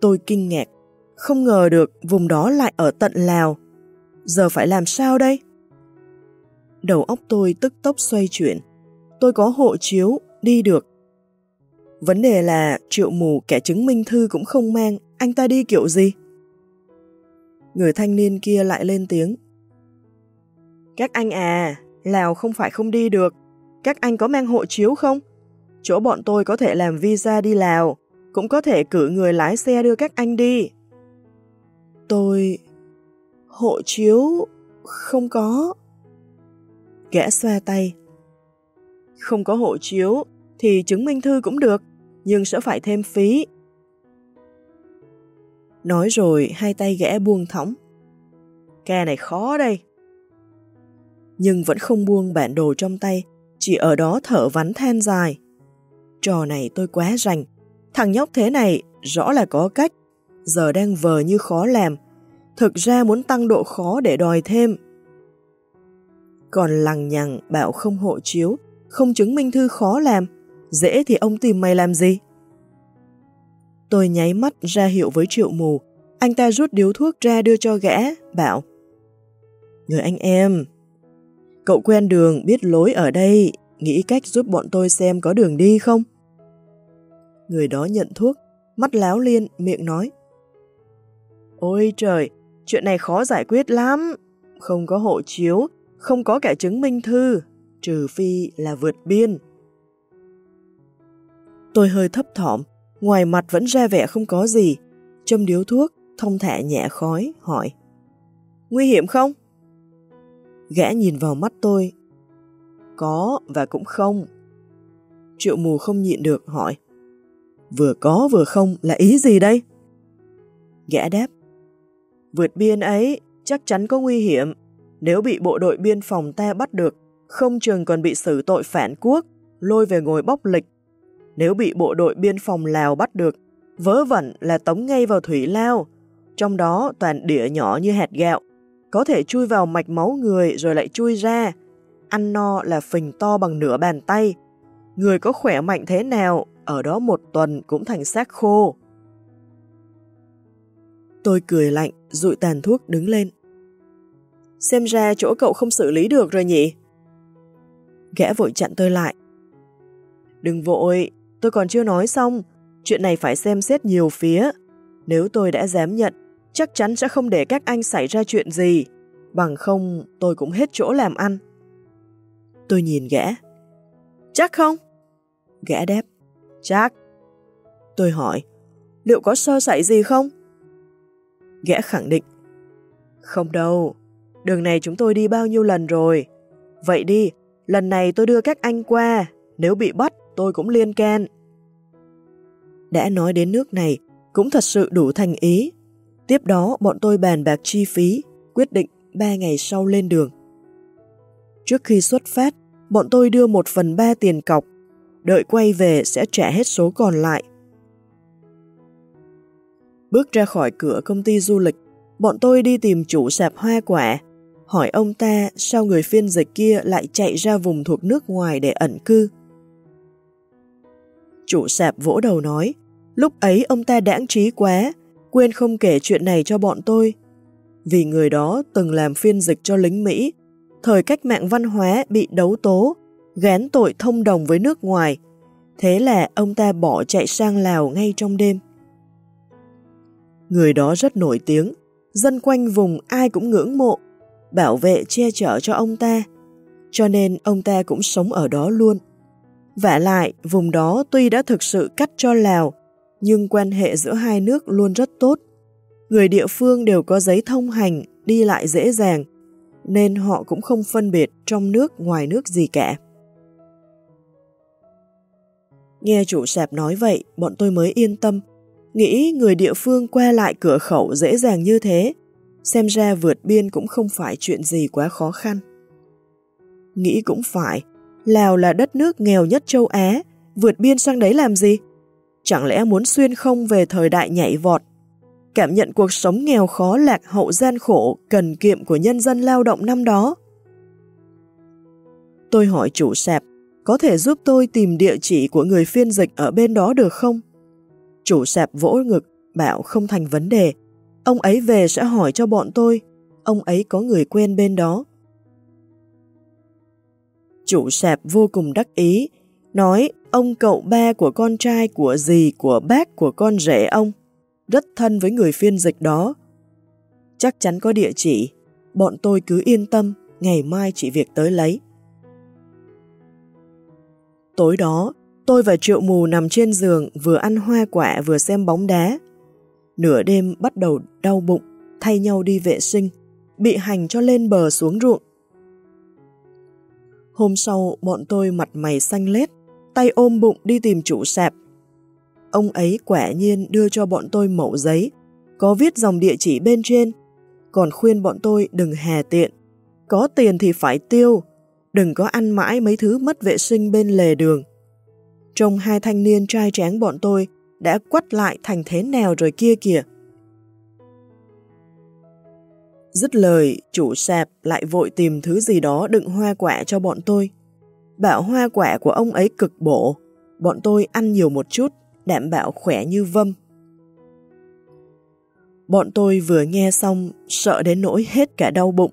Tôi kinh ngạc, không ngờ được vùng đó lại ở tận Lào. Giờ phải làm sao đây? Đầu óc tôi tức tốc xoay chuyển. Tôi có hộ chiếu, đi được. Vấn đề là triệu mù kẻ chứng minh thư cũng không mang, anh ta đi kiểu gì? Người thanh niên kia lại lên tiếng. Các anh à, Lào không phải không đi được. Các anh có mang hộ chiếu không? Chỗ bọn tôi có thể làm visa đi Lào, cũng có thể cử người lái xe đưa các anh đi. Tôi... Hộ chiếu... không có... Gã xoa tay. Không có hộ chiếu thì chứng minh thư cũng được, nhưng sẽ phải thêm phí. Nói rồi hai tay gã buông thõng. Ca này khó đây. Nhưng vẫn không buông bản đồ trong tay, chỉ ở đó thở vắn than dài. Trò này tôi quá rành, Thằng nhóc thế này rõ là có cách, giờ đang vờ như khó làm, thực ra muốn tăng độ khó để đòi thêm. Còn lằng nhằng bảo không hộ chiếu, không chứng minh thư khó làm, dễ thì ông tìm mày làm gì? Tôi nháy mắt ra hiệu với triệu mù, anh ta rút điếu thuốc ra đưa cho gã, bảo Người anh em, cậu quen đường biết lối ở đây, nghĩ cách giúp bọn tôi xem có đường đi không? Người đó nhận thuốc, mắt láo liên, miệng nói Ôi trời, chuyện này khó giải quyết lắm, không có hộ chiếu, không có cả chứng minh thư, trừ phi là vượt biên. Tôi hơi thấp thỏm, ngoài mặt vẫn ra vẻ không có gì, châm điếu thuốc, thông thả nhẹ khói, hỏi. Nguy hiểm không? Gã nhìn vào mắt tôi. Có và cũng không. Triệu mù không nhịn được hỏi. Vừa có vừa không là ý gì đây? Gã đáp. Vượt biên ấy chắc chắn có nguy hiểm. Nếu bị bộ đội biên phòng ta bắt được, không chừng còn bị xử tội phản quốc, lôi về ngồi bóc lịch. Nếu bị bộ đội biên phòng Lào bắt được, vớ vẩn là tống ngay vào thủy lao, trong đó toàn đĩa nhỏ như hạt gạo, có thể chui vào mạch máu người rồi lại chui ra. Ăn no là phình to bằng nửa bàn tay. Người có khỏe mạnh thế nào, ở đó một tuần cũng thành xác khô. Tôi cười lạnh, rụi tàn thuốc đứng lên. Xem ra chỗ cậu không xử lý được rồi nhỉ? Gã vội chặn tôi lại. Đừng vội, tôi còn chưa nói xong. Chuyện này phải xem xét nhiều phía. Nếu tôi đã dám nhận, chắc chắn sẽ không để các anh xảy ra chuyện gì. Bằng không, tôi cũng hết chỗ làm ăn. Tôi nhìn gã. Chắc không? Gã đáp. Chắc. Tôi hỏi, liệu có sơ sẩy gì không? Gã khẳng định. Không đâu, đường này chúng tôi đi bao nhiêu lần rồi. Vậy đi, lần này tôi đưa các anh qua, nếu bị bắt tôi cũng liên can. Đã nói đến nước này, cũng thật sự đủ thành ý. Tiếp đó bọn tôi bàn bạc chi phí, quyết định 3 ngày sau lên đường. Trước khi xuất phát, bọn tôi đưa một phần ba tiền cọc, đợi quay về sẽ trả hết số còn lại. Bước ra khỏi cửa công ty du lịch, bọn tôi đi tìm chủ sạp hoa quả, hỏi ông ta sao người phiên dịch kia lại chạy ra vùng thuộc nước ngoài để ẩn cư. Chủ sạp vỗ đầu nói, lúc ấy ông ta đãng trí quá, quên không kể chuyện này cho bọn tôi. Vì người đó từng làm phiên dịch cho lính Mỹ, thời cách mạng văn hóa bị đấu tố, gán tội thông đồng với nước ngoài. Thế là ông ta bỏ chạy sang Lào ngay trong đêm. Người đó rất nổi tiếng, dân quanh vùng ai cũng ngưỡng mộ, bảo vệ che chở cho ông ta, cho nên ông ta cũng sống ở đó luôn. Vả lại, vùng đó tuy đã thực sự cắt cho Lào, nhưng quan hệ giữa hai nước luôn rất tốt. Người địa phương đều có giấy thông hành, đi lại dễ dàng, nên họ cũng không phân biệt trong nước ngoài nước gì cả. Nghe chủ sạp nói vậy, bọn tôi mới yên tâm, nghĩ người địa phương qua lại cửa khẩu dễ dàng như thế, xem ra vượt biên cũng không phải chuyện gì quá khó khăn. Nghĩ cũng phải, Lào là đất nước nghèo nhất châu Á, vượt biên sang đấy làm gì? Chẳng lẽ muốn xuyên không về thời đại nhảy vọt? Cảm nhận cuộc sống nghèo khó lạc hậu gian khổ, cần kiệm của nhân dân lao động năm đó. Tôi hỏi chủ sạp, có thể giúp tôi tìm địa chỉ của người phiên dịch ở bên đó được không? Chủ sạp vỗ ngực, bảo không thành vấn đề. Ông ấy về sẽ hỏi cho bọn tôi, ông ấy có người quen bên đó. Chủ sạp vô cùng đắc ý, nói ông cậu ba của con trai của dì của bác của con rể ông, rất thân với người phiên dịch đó. Chắc chắn có địa chỉ, bọn tôi cứ yên tâm, ngày mai chỉ việc tới lấy. Tối đó, tôi và Triệu Mù nằm trên giường vừa ăn hoa quả vừa xem bóng đá. Nửa đêm bắt đầu đau bụng, thay nhau đi vệ sinh, bị hành cho lên bờ xuống ruộng. Hôm sau, bọn tôi mặt mày xanh lét, tay ôm bụng đi tìm chủ sạp. Ông ấy quả nhiên đưa cho bọn tôi mẫu giấy, có viết dòng địa chỉ bên trên, còn khuyên bọn tôi đừng hà tiện. Có tiền thì phải tiêu, đừng có ăn mãi mấy thứ mất vệ sinh bên lề đường. Trong hai thanh niên trai tráng bọn tôi, đã quắt lại thành thế nào rồi kia kìa. Dứt lời, chủ sạp lại vội tìm thứ gì đó đựng hoa quả cho bọn tôi. Bảo hoa quả của ông ấy cực bổ, bọn tôi ăn nhiều một chút, đảm bảo khỏe như vâm. Bọn tôi vừa nghe xong, sợ đến nỗi hết cả đau bụng,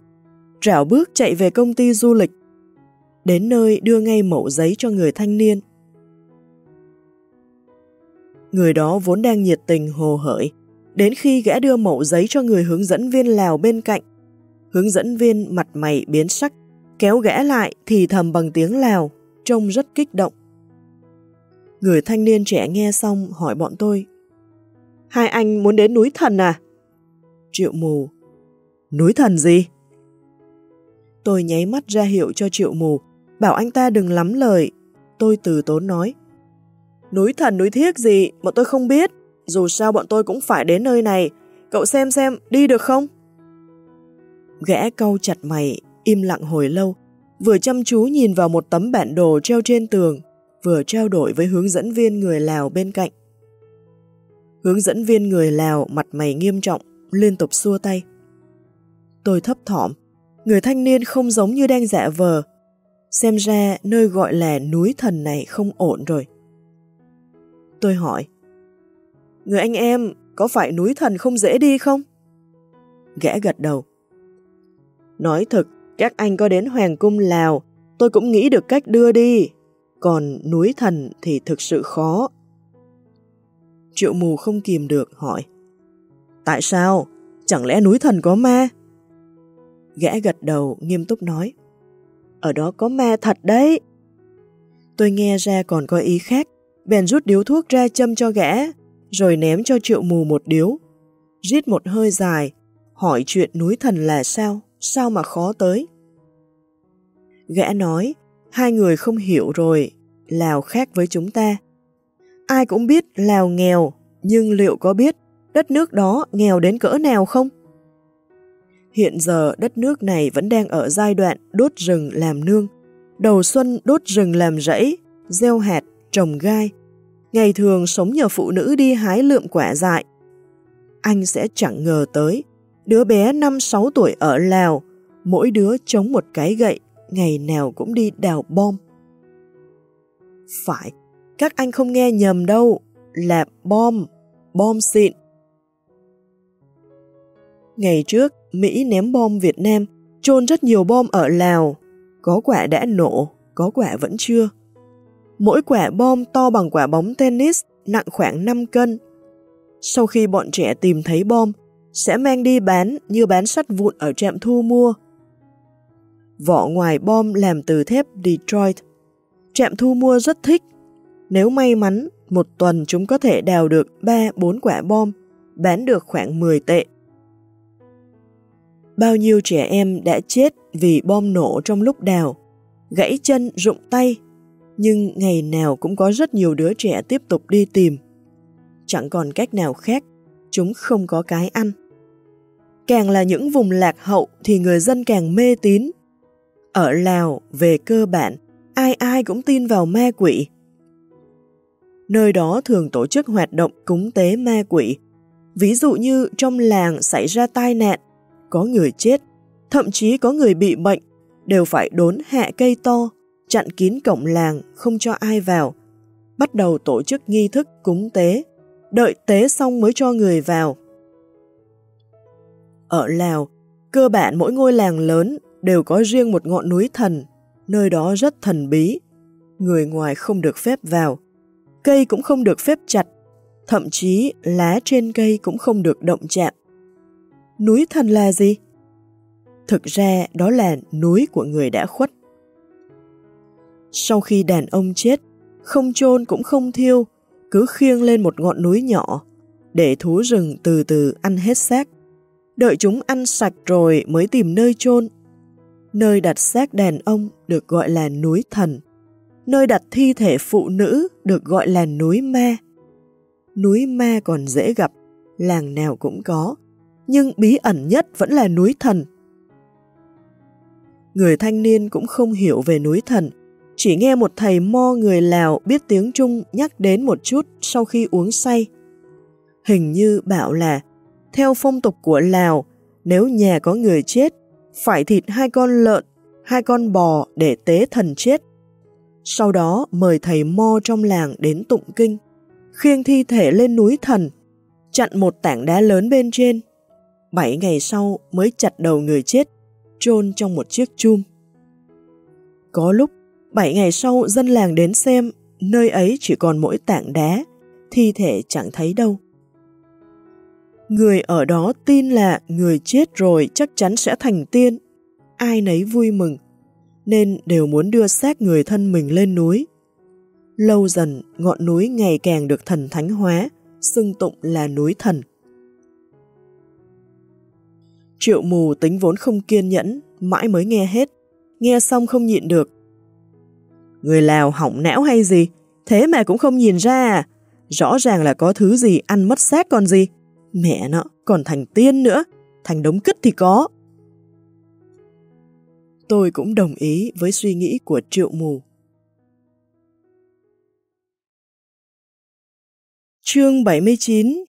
rảo bước chạy về công ty du lịch. Đến nơi đưa ngay mẫu giấy cho người thanh niên. Người đó vốn đang nhiệt tình hồ hởi, đến khi gã đưa mẫu giấy cho người hướng dẫn viên Lào bên cạnh. Hướng dẫn viên mặt mày biến sắc, kéo gã lại thì thầm bằng tiếng Lào, trông rất kích động. Người thanh niên trẻ nghe xong hỏi bọn tôi, Hai anh muốn đến núi thần à? Triệu mù, núi thần gì? Tôi nháy mắt ra hiệu cho triệu mù, bảo anh ta đừng lắm lời. Tôi từ tốn nói, Núi thần núi thiếc gì mà tôi không biết, dù sao bọn tôi cũng phải đến nơi này, cậu xem xem đi được không? Gã câu chặt mày, im lặng hồi lâu, vừa chăm chú nhìn vào một tấm bản đồ treo trên tường, vừa trao đổi với hướng dẫn viên người Lào bên cạnh. Hướng dẫn viên người Lào mặt mày nghiêm trọng, liên tục xua tay. Tôi thấp thỏm, người thanh niên không giống như đang dạ vờ. Xem ra nơi gọi là núi thần này không ổn rồi. Tôi hỏi, Người anh em, có phải núi thần không dễ đi không? Gã gật đầu. Nói thật, các anh có đến Hoàng cung Lào, tôi cũng nghĩ được cách đưa đi. Còn núi thần thì thực sự khó. Triệu mù không kìm được hỏi. Tại sao? Chẳng lẽ núi thần có ma? Gã gật đầu nghiêm túc nói. Ở đó có ma thật đấy. Tôi nghe ra còn có ý khác, bèn rút điếu thuốc ra châm cho gã, rồi ném cho triệu mù một điếu. Rít một hơi dài, hỏi chuyện núi thần là sao, sao mà khó tới. Gã nói, hai người không hiểu rồi, Lào khác với chúng ta. Ai cũng biết Lào nghèo, nhưng liệu có biết đất nước đó nghèo đến cỡ nào không? Hiện giờ đất nước này vẫn đang ở giai đoạn đốt rừng làm nương, đầu xuân đốt rừng làm rẫy, gieo hạt, trồng gai. Ngày thường sống nhờ phụ nữ đi hái lượm quả dại. Anh sẽ chẳng ngờ tới, đứa bé 5-6 tuổi ở Lào, mỗi đứa chống một cái gậy, ngày nào cũng đi đào bom. Phải, các anh không nghe nhầm đâu, là bom, bom xịn. Ngày trước, Mỹ ném bom Việt Nam, trôn rất nhiều bom ở Lào. Có quả đã nổ, có quả vẫn chưa. Mỗi quả bom to bằng quả bóng tennis, nặng khoảng 5 cân. Sau khi bọn trẻ tìm thấy bom, sẽ mang đi bán như bán sắt vụn ở trạm thu mua. Vỏ ngoài bom làm từ thép Detroit. Trạm thu mua rất thích. Nếu may mắn, một tuần chúng có thể đào được 3-4 quả bom, bán được khoảng 10 tệ. Bao nhiêu trẻ em đã chết vì bom nổ trong lúc đào, gãy chân, rụng tay, nhưng ngày nào cũng có rất nhiều đứa trẻ tiếp tục đi tìm. Chẳng còn cách nào khác, chúng không có cái ăn. Càng là những vùng lạc hậu thì người dân càng mê tín. Ở Lào, về cơ bản, ai ai cũng tin vào ma quỷ. Nơi đó thường tổ chức hoạt động cúng tế ma quỷ. Ví dụ như trong làng xảy ra tai nạn, có người chết, thậm chí có người bị bệnh, đều phải đốn hạ cây to, chặn kín cổng làng không cho ai vào, bắt đầu tổ chức nghi thức cúng tế, đợi tế xong mới cho người vào. Ở Lào, cơ bản mỗi ngôi làng lớn đều có riêng một ngọn núi thần, nơi đó rất thần bí. Người ngoài không được phép vào, cây cũng không được phép chặt, thậm chí lá trên cây cũng không được động chạm. Núi thần là gì? Thực ra đó là núi của người đã khuất. Sau khi đàn ông chết, không chôn cũng không thiêu, cứ khiêng lên một ngọn núi nhỏ, để thú rừng từ từ ăn hết xác. Đợi chúng ăn sạch rồi mới tìm nơi chôn. Nơi đặt xác đàn ông được gọi là núi thần. Nơi đặt thi thể phụ nữ được gọi là núi ma. Núi ma còn dễ gặp, làng nào cũng có, nhưng bí ẩn nhất vẫn là núi thần. Người thanh niên cũng không hiểu về núi thần, chỉ nghe một thầy mo người Lào biết tiếng Trung nhắc đến một chút sau khi uống say. Hình như bảo là, theo phong tục của Lào, nếu nhà có người chết, phải thịt hai con lợn, hai con bò để tế thần chết. Sau đó mời thầy mo trong làng đến tụng kinh, khiêng thi thể lên núi thần, chặn một tảng đá lớn bên trên. Bảy ngày sau mới chặt đầu người chết, chôn trong một chiếc chum. Có lúc, bảy ngày sau dân làng đến xem, nơi ấy chỉ còn mỗi tảng đá, thi thể chẳng thấy đâu. Người ở đó tin là người chết rồi chắc chắn sẽ thành tiên, ai nấy vui mừng, nên đều muốn đưa xác người thân mình lên núi. Lâu dần, ngọn núi ngày càng được thần thánh hóa, xưng tụng là núi thần. Triệu mù tính vốn không kiên nhẫn, mãi mới nghe hết, nghe xong không nhịn được. Người Lào hỏng não hay gì, thế mà cũng không nhìn ra à? Rõ ràng là có thứ gì ăn mất xác còn gì. Mẹ nó, còn thành tiên nữa, thành đống cứt thì có. Tôi cũng đồng ý với suy nghĩ của triệu mù. Chương 79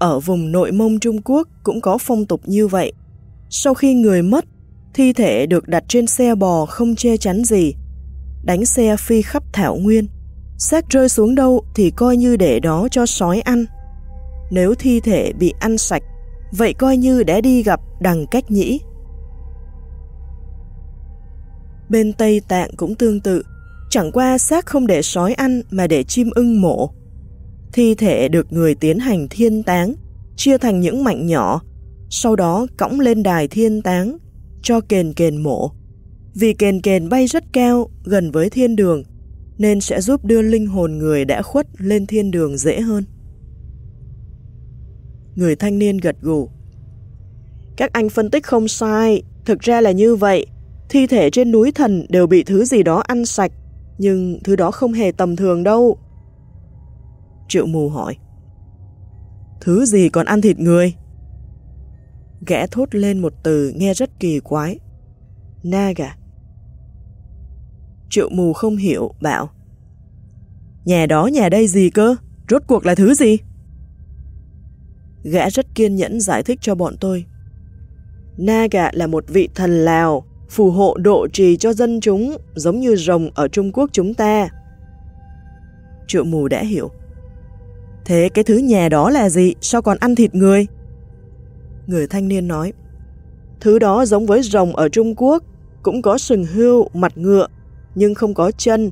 Ở vùng nội mông Trung Quốc cũng có phong tục như vậy. Sau khi người mất, thi thể được đặt trên xe bò không che chắn gì. Đánh xe phi khắp thảo nguyên. Xác rơi xuống đâu thì coi như để đó cho sói ăn. Nếu thi thể bị ăn sạch, vậy coi như đã đi gặp đằng cách nhĩ. Bên Tây Tạng cũng tương tự, chẳng qua xác không để sói ăn mà để chim ưng mổ. Thi thể được người tiến hành thiên táng, chia thành những mảnh nhỏ, sau đó cõng lên đài thiên táng, cho kền kền mộ. Vì kền kền bay rất cao, gần với thiên đường, nên sẽ giúp đưa linh hồn người đã khuất lên thiên đường dễ hơn. Người thanh niên gật gù. Các anh phân tích không sai, thực ra là như vậy. Thi thể trên núi thần đều bị thứ gì đó ăn sạch, nhưng thứ đó không hề tầm thường đâu. Triệu mù hỏi. Thứ gì còn ăn thịt người? Gã thốt lên một từ nghe rất kỳ quái. Naga. Triệu mù không hiểu, bảo. Nhà đó nhà đây gì cơ? Rốt cuộc là thứ gì? Gã rất kiên nhẫn giải thích cho bọn tôi. Naga là một vị thần Lào, phù hộ độ trì cho dân chúng, giống như rồng ở Trung Quốc chúng ta. Triệu mù đã hiểu. Thế cái thứ nhà đó là gì? Sao còn ăn thịt người? Người thanh niên nói. Thứ đó giống với rồng ở Trung Quốc, cũng có sừng hươu, mặt ngựa, nhưng không có chân.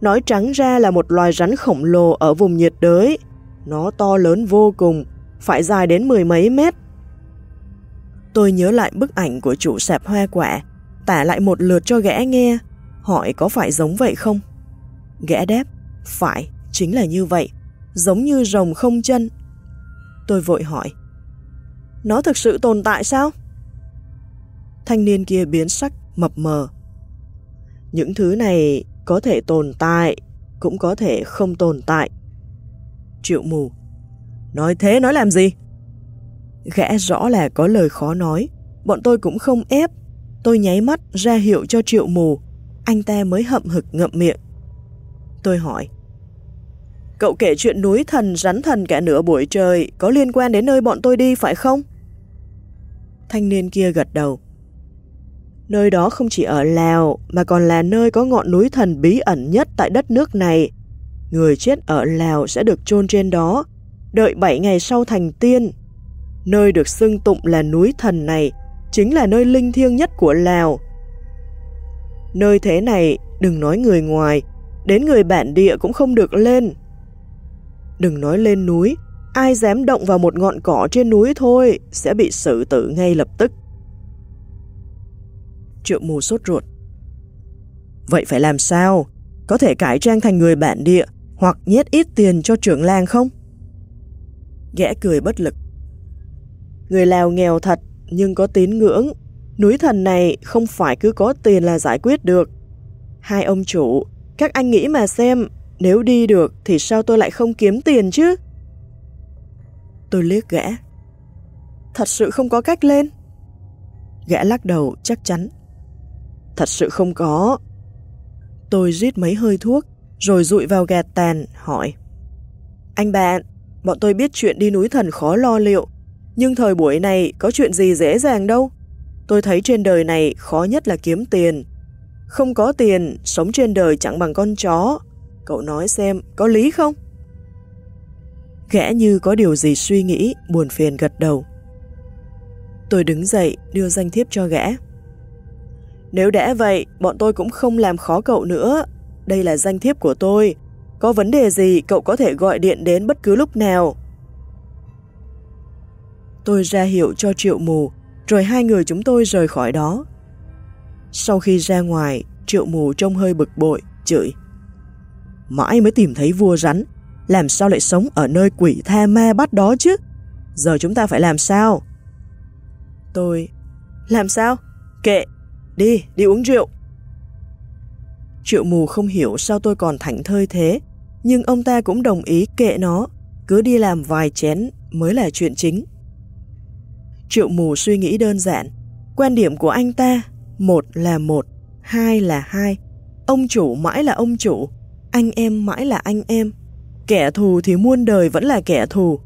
Nói trắng ra là một loài rắn khổng lồ ở vùng nhiệt đới. Nó to lớn vô cùng, phải dài đến mười mấy mét. Tôi nhớ lại bức ảnh của chủ sạp hoa quả, tả lại một lượt cho gã nghe, hỏi có phải giống vậy không? Gã đáp, phải, chính là như vậy giống như rồng không chân. Tôi vội hỏi, nó thực sự tồn tại sao? Thanh niên kia biến sắc, mập mờ. Những thứ này có thể tồn tại, cũng có thể không tồn tại. Triệu mù, nói thế nói làm gì? Gã rõ là có lời khó nói, bọn tôi cũng không ép. Tôi nháy mắt ra hiệu cho triệu mù, anh ta mới hậm hực ngậm miệng. Tôi hỏi, Cậu kể chuyện núi thần rắn thần cả nửa buổi trời có liên quan đến nơi bọn tôi đi phải không? Thanh niên kia gật đầu. Nơi đó không chỉ ở Lào mà còn là nơi có ngọn núi thần bí ẩn nhất tại đất nước này. Người chết ở Lào sẽ được chôn trên đó, đợi 7 ngày sau thành tiên. Nơi được xưng tụng là núi thần này chính là nơi linh thiêng nhất của Lào. Nơi thế này, đừng nói người ngoài, đến người bản địa cũng không được lên. Đừng nói lên núi, ai dám động vào một ngọn cỏ trên núi thôi sẽ bị xử tử ngay lập tức. Triệu mù sốt ruột. Vậy phải làm sao? Có thể cải trang thành người bản địa hoặc nhét ít tiền cho trưởng làng không? Gã cười bất lực. Người Lào nghèo thật nhưng có tín ngưỡng. Núi thần này không phải cứ có tiền là giải quyết được. Hai ông chủ, các anh nghĩ mà xem nếu đi được thì sao tôi lại không kiếm tiền chứ? Tôi liếc gã. Thật sự không có cách lên. Gã lắc đầu chắc chắn. Thật sự không có. Tôi rít mấy hơi thuốc, rồi rụi vào gạt tàn, hỏi. Anh bạn, bọn tôi biết chuyện đi núi thần khó lo liệu, nhưng thời buổi này có chuyện gì dễ dàng đâu. Tôi thấy trên đời này khó nhất là kiếm tiền. Không có tiền, sống trên đời chẳng bằng con chó. Cậu nói xem, có lý không? Gã như có điều gì suy nghĩ, buồn phiền gật đầu. Tôi đứng dậy, đưa danh thiếp cho gã. Nếu đã vậy, bọn tôi cũng không làm khó cậu nữa. Đây là danh thiếp của tôi. Có vấn đề gì cậu có thể gọi điện đến bất cứ lúc nào. Tôi ra hiệu cho triệu mù, rồi hai người chúng tôi rời khỏi đó. Sau khi ra ngoài, triệu mù trông hơi bực bội, chửi. Mãi mới tìm thấy vua rắn, làm sao lại sống ở nơi quỷ tha ma bắt đó chứ? Giờ chúng ta phải làm sao? Tôi, làm sao? Kệ, đi, đi uống rượu. Triệu mù không hiểu sao tôi còn thảnh thơi thế, nhưng ông ta cũng đồng ý kệ nó, cứ đi làm vài chén mới là chuyện chính. Triệu mù suy nghĩ đơn giản, quan điểm của anh ta, một là một, hai là hai, ông chủ mãi là ông chủ, anh em mãi là anh em, kẻ thù thì muôn đời vẫn là kẻ thù.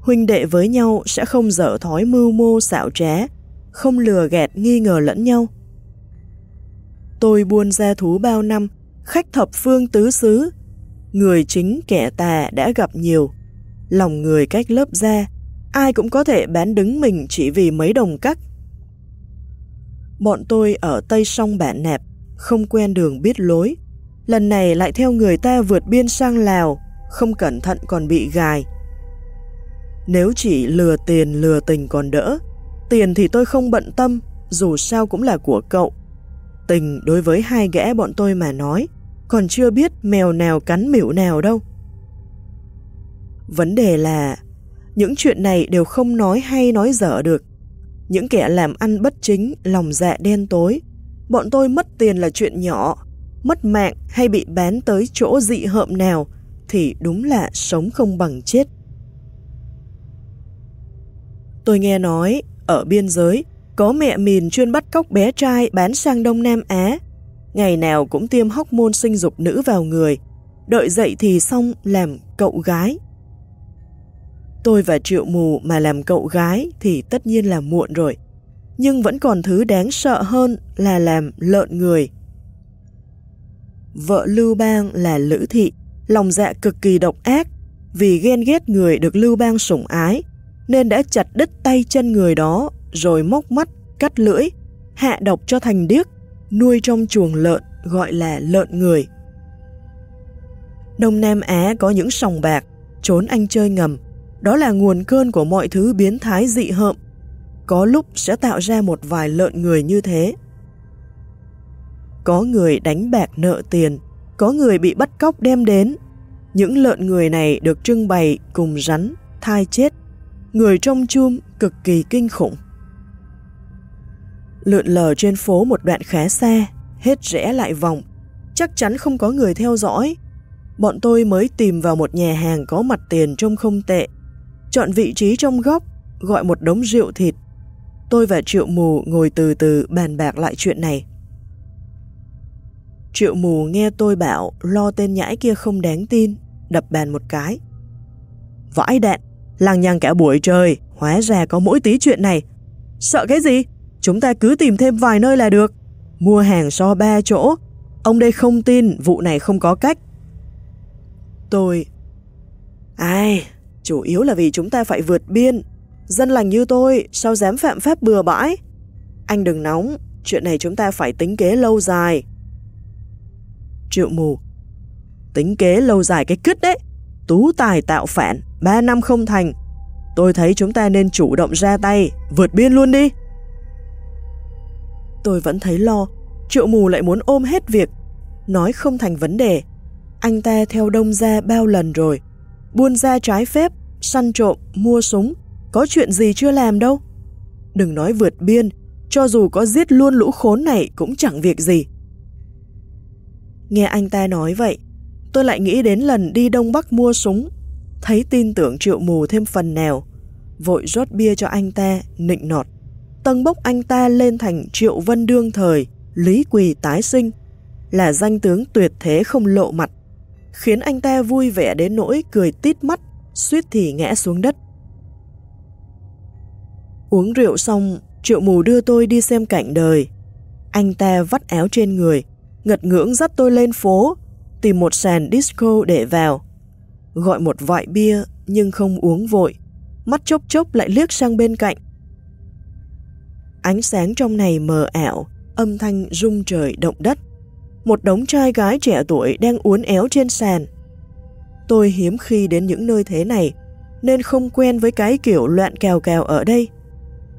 Huynh đệ với nhau sẽ không dở thói mưu mô xạo trá, không lừa gạt nghi ngờ lẫn nhau. Tôi buôn ra thú bao năm, khách thập phương tứ xứ, người chính kẻ tà đã gặp nhiều, lòng người cách lớp da, ai cũng có thể bán đứng mình chỉ vì mấy đồng cắt. Bọn tôi ở tây sông Bản Nẹp, không quen đường biết lối. Lần này lại theo người ta vượt biên sang Lào, không cẩn thận còn bị gài. Nếu chỉ lừa tiền lừa tình còn đỡ, tiền thì tôi không bận tâm, dù sao cũng là của cậu. Tình đối với hai gã bọn tôi mà nói, còn chưa biết mèo nào cắn mỉu nào đâu. Vấn đề là những chuyện này đều không nói hay nói dở được. Những kẻ làm ăn bất chính, lòng dạ đen tối. Bọn tôi mất tiền là chuyện nhỏ, mất mạng hay bị bán tới chỗ dị hợm nào thì đúng là sống không bằng chết. Tôi nghe nói, ở biên giới, có mẹ mìn chuyên bắt cóc bé trai bán sang Đông Nam Á. Ngày nào cũng tiêm hóc môn sinh dục nữ vào người, đợi dậy thì xong làm cậu gái Tôi và Triệu Mù mà làm cậu gái thì tất nhiên là muộn rồi. Nhưng vẫn còn thứ đáng sợ hơn là làm lợn người. Vợ Lưu Bang là Lữ Thị, lòng dạ cực kỳ độc ác, vì ghen ghét người được Lưu Bang sủng ái, nên đã chặt đứt tay chân người đó, rồi móc mắt, cắt lưỡi, hạ độc cho thành điếc, nuôi trong chuồng lợn gọi là lợn người. Đông Nam Á có những sòng bạc, trốn anh chơi ngầm, đó là nguồn cơn của mọi thứ biến thái dị hợm. Có lúc sẽ tạo ra một vài lợn người như thế. Có người đánh bạc nợ tiền, có người bị bắt cóc đem đến. Những lợn người này được trưng bày cùng rắn, thai chết. Người trong chum cực kỳ kinh khủng. Lượn lờ trên phố một đoạn khá xa, hết rẽ lại vòng. Chắc chắn không có người theo dõi. Bọn tôi mới tìm vào một nhà hàng có mặt tiền trông không tệ chọn vị trí trong góc, gọi một đống rượu thịt. Tôi và Triệu Mù ngồi từ từ bàn bạc lại chuyện này. Triệu Mù nghe tôi bảo lo tên nhãi kia không đáng tin, đập bàn một cái. Vãi đạn, lằng nhằng cả buổi trời, hóa ra có mỗi tí chuyện này. Sợ cái gì? Chúng ta cứ tìm thêm vài nơi là được. Mua hàng so ba chỗ. Ông đây không tin vụ này không có cách. Tôi... Ai, Chủ yếu là vì chúng ta phải vượt biên. Dân lành như tôi, sao dám phạm pháp bừa bãi? Anh đừng nóng, chuyện này chúng ta phải tính kế lâu dài. Triệu mù Tính kế lâu dài cái cứt đấy. Tú tài tạo phản, ba năm không thành. Tôi thấy chúng ta nên chủ động ra tay, vượt biên luôn đi. Tôi vẫn thấy lo, triệu mù lại muốn ôm hết việc. Nói không thành vấn đề. Anh ta theo đông ra bao lần rồi, buôn ra trái phép, săn trộm, mua súng, có chuyện gì chưa làm đâu. Đừng nói vượt biên, cho dù có giết luôn lũ khốn này cũng chẳng việc gì. Nghe anh ta nói vậy, tôi lại nghĩ đến lần đi Đông Bắc mua súng. thấy tin tưởng triệu mù thêm phần nào, vội rót bia cho anh ta, nịnh nọt, tân bốc anh ta lên thành triệu vân đương thời, lý quỳ tái sinh, là danh tướng tuyệt thế không lộ mặt, khiến anh ta vui vẻ đến nỗi cười tít mắt, suýt thì ngã xuống đất. Uống rượu xong, triệu mù đưa tôi đi xem cảnh đời. Anh ta vắt áo trên người, ngật ngưỡng dắt tôi lên phố, tìm một sàn disco để vào. Gọi một vại bia nhưng không uống vội, mắt chốc chốc lại liếc sang bên cạnh. Ánh sáng trong này mờ ảo, âm thanh rung trời động đất. Một đống trai gái trẻ tuổi đang uốn éo trên sàn. Tôi hiếm khi đến những nơi thế này, nên không quen với cái kiểu loạn kèo kèo ở đây.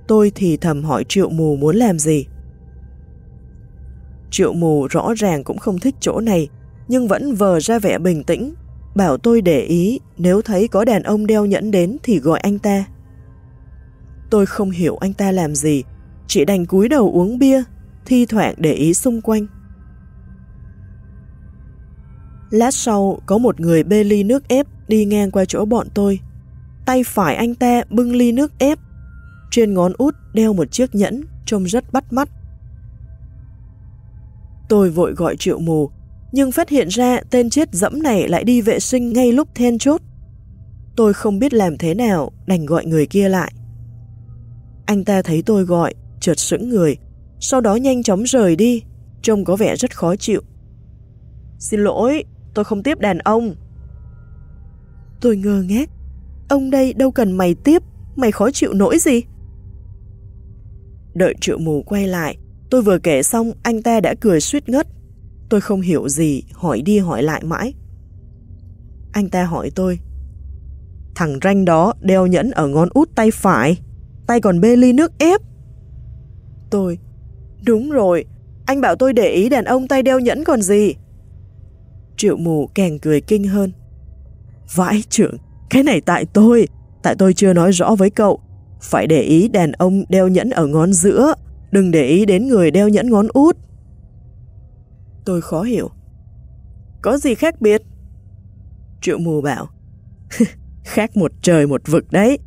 Tôi thì thầm hỏi triệu mù muốn làm gì. Triệu mù rõ ràng cũng không thích chỗ này, nhưng vẫn vờ ra vẻ bình tĩnh, bảo tôi để ý nếu thấy có đàn ông đeo nhẫn đến thì gọi anh ta. Tôi không hiểu anh ta làm gì, chỉ đành cúi đầu uống bia, thi thoảng để ý xung quanh. Lát sau, có một người bê ly nước ép đi ngang qua chỗ bọn tôi. Tay phải anh ta bưng ly nước ép. Trên ngón út đeo một chiếc nhẫn, trông rất bắt mắt. Tôi vội gọi triệu mù, nhưng phát hiện ra tên chết dẫm này lại đi vệ sinh ngay lúc then chốt. Tôi không biết làm thế nào, đành gọi người kia lại. Anh ta thấy tôi gọi, chợt sững người, sau đó nhanh chóng rời đi, trông có vẻ rất khó chịu. Xin lỗi, tôi không tiếp đàn ông. Tôi ngơ ngác, ông đây đâu cần mày tiếp, mày khó chịu nỗi gì? Đợi triệu mù quay lại, tôi vừa kể xong anh ta đã cười suýt ngất. Tôi không hiểu gì, hỏi đi hỏi lại mãi. Anh ta hỏi tôi, thằng ranh đó đeo nhẫn ở ngón út tay phải, tay còn bê ly nước ép. Tôi, đúng rồi, anh bảo tôi để ý đàn ông tay đeo nhẫn còn gì. Triệu mù càng cười kinh hơn. Vãi trưởng, cái này tại tôi, tại tôi chưa nói rõ với cậu. Phải để ý đàn ông đeo nhẫn ở ngón giữa, đừng để ý đến người đeo nhẫn ngón út. Tôi khó hiểu. Có gì khác biệt? Triệu mù bảo. khác một trời một vực đấy.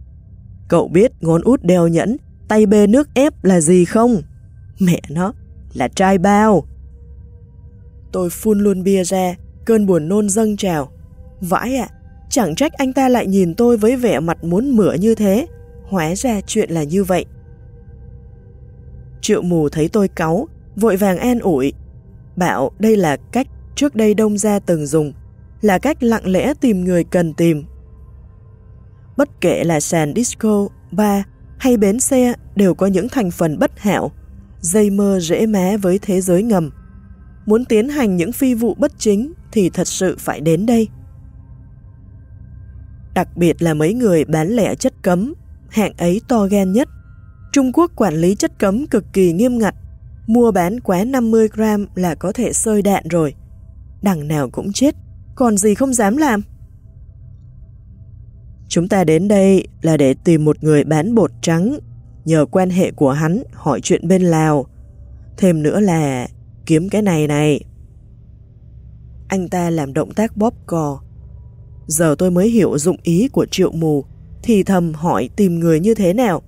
Cậu biết ngón út đeo nhẫn, tay bê nước ép là gì không? Mẹ nó, là trai bao. Tôi phun luôn bia ra, cơn buồn nôn dâng trào. Vãi ạ, chẳng trách anh ta lại nhìn tôi với vẻ mặt muốn mửa như thế. Hóa ra chuyện là như vậy. Triệu mù thấy tôi cáu, vội vàng an ủi. Bảo đây là cách trước đây đông gia từng dùng, là cách lặng lẽ tìm người cần tìm. Bất kể là sàn disco, bar hay bến xe đều có những thành phần bất hảo, dây mơ rễ má với thế giới ngầm. Muốn tiến hành những phi vụ bất chính thì thật sự phải đến đây. Đặc biệt là mấy người bán lẻ chất cấm, hạng ấy to gan nhất. Trung Quốc quản lý chất cấm cực kỳ nghiêm ngặt, mua bán quá 50 gram là có thể sơi đạn rồi. Đằng nào cũng chết, còn gì không dám làm. Chúng ta đến đây là để tìm một người bán bột trắng, nhờ quan hệ của hắn hỏi chuyện bên Lào. Thêm nữa là kiếm cái này này. Anh ta làm động tác bóp cò. Giờ tôi mới hiểu dụng ý của triệu mù, thì thầm hỏi tìm người như thế nào.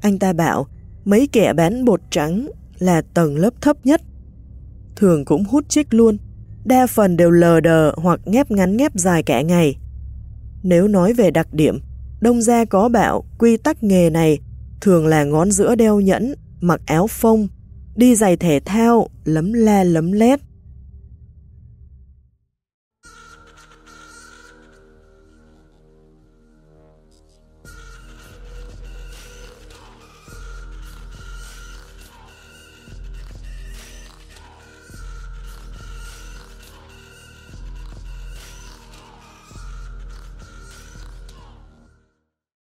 Anh ta bảo mấy kẻ bán bột trắng là tầng lớp thấp nhất. Thường cũng hút chích luôn, đa phần đều lờ đờ hoặc ngép ngắn ngép dài cả ngày. Nếu nói về đặc điểm, Đông Gia có bảo quy tắc nghề này thường là ngón giữa đeo nhẫn, mặc áo phông, đi giày thể thao, lấm la lấm lét.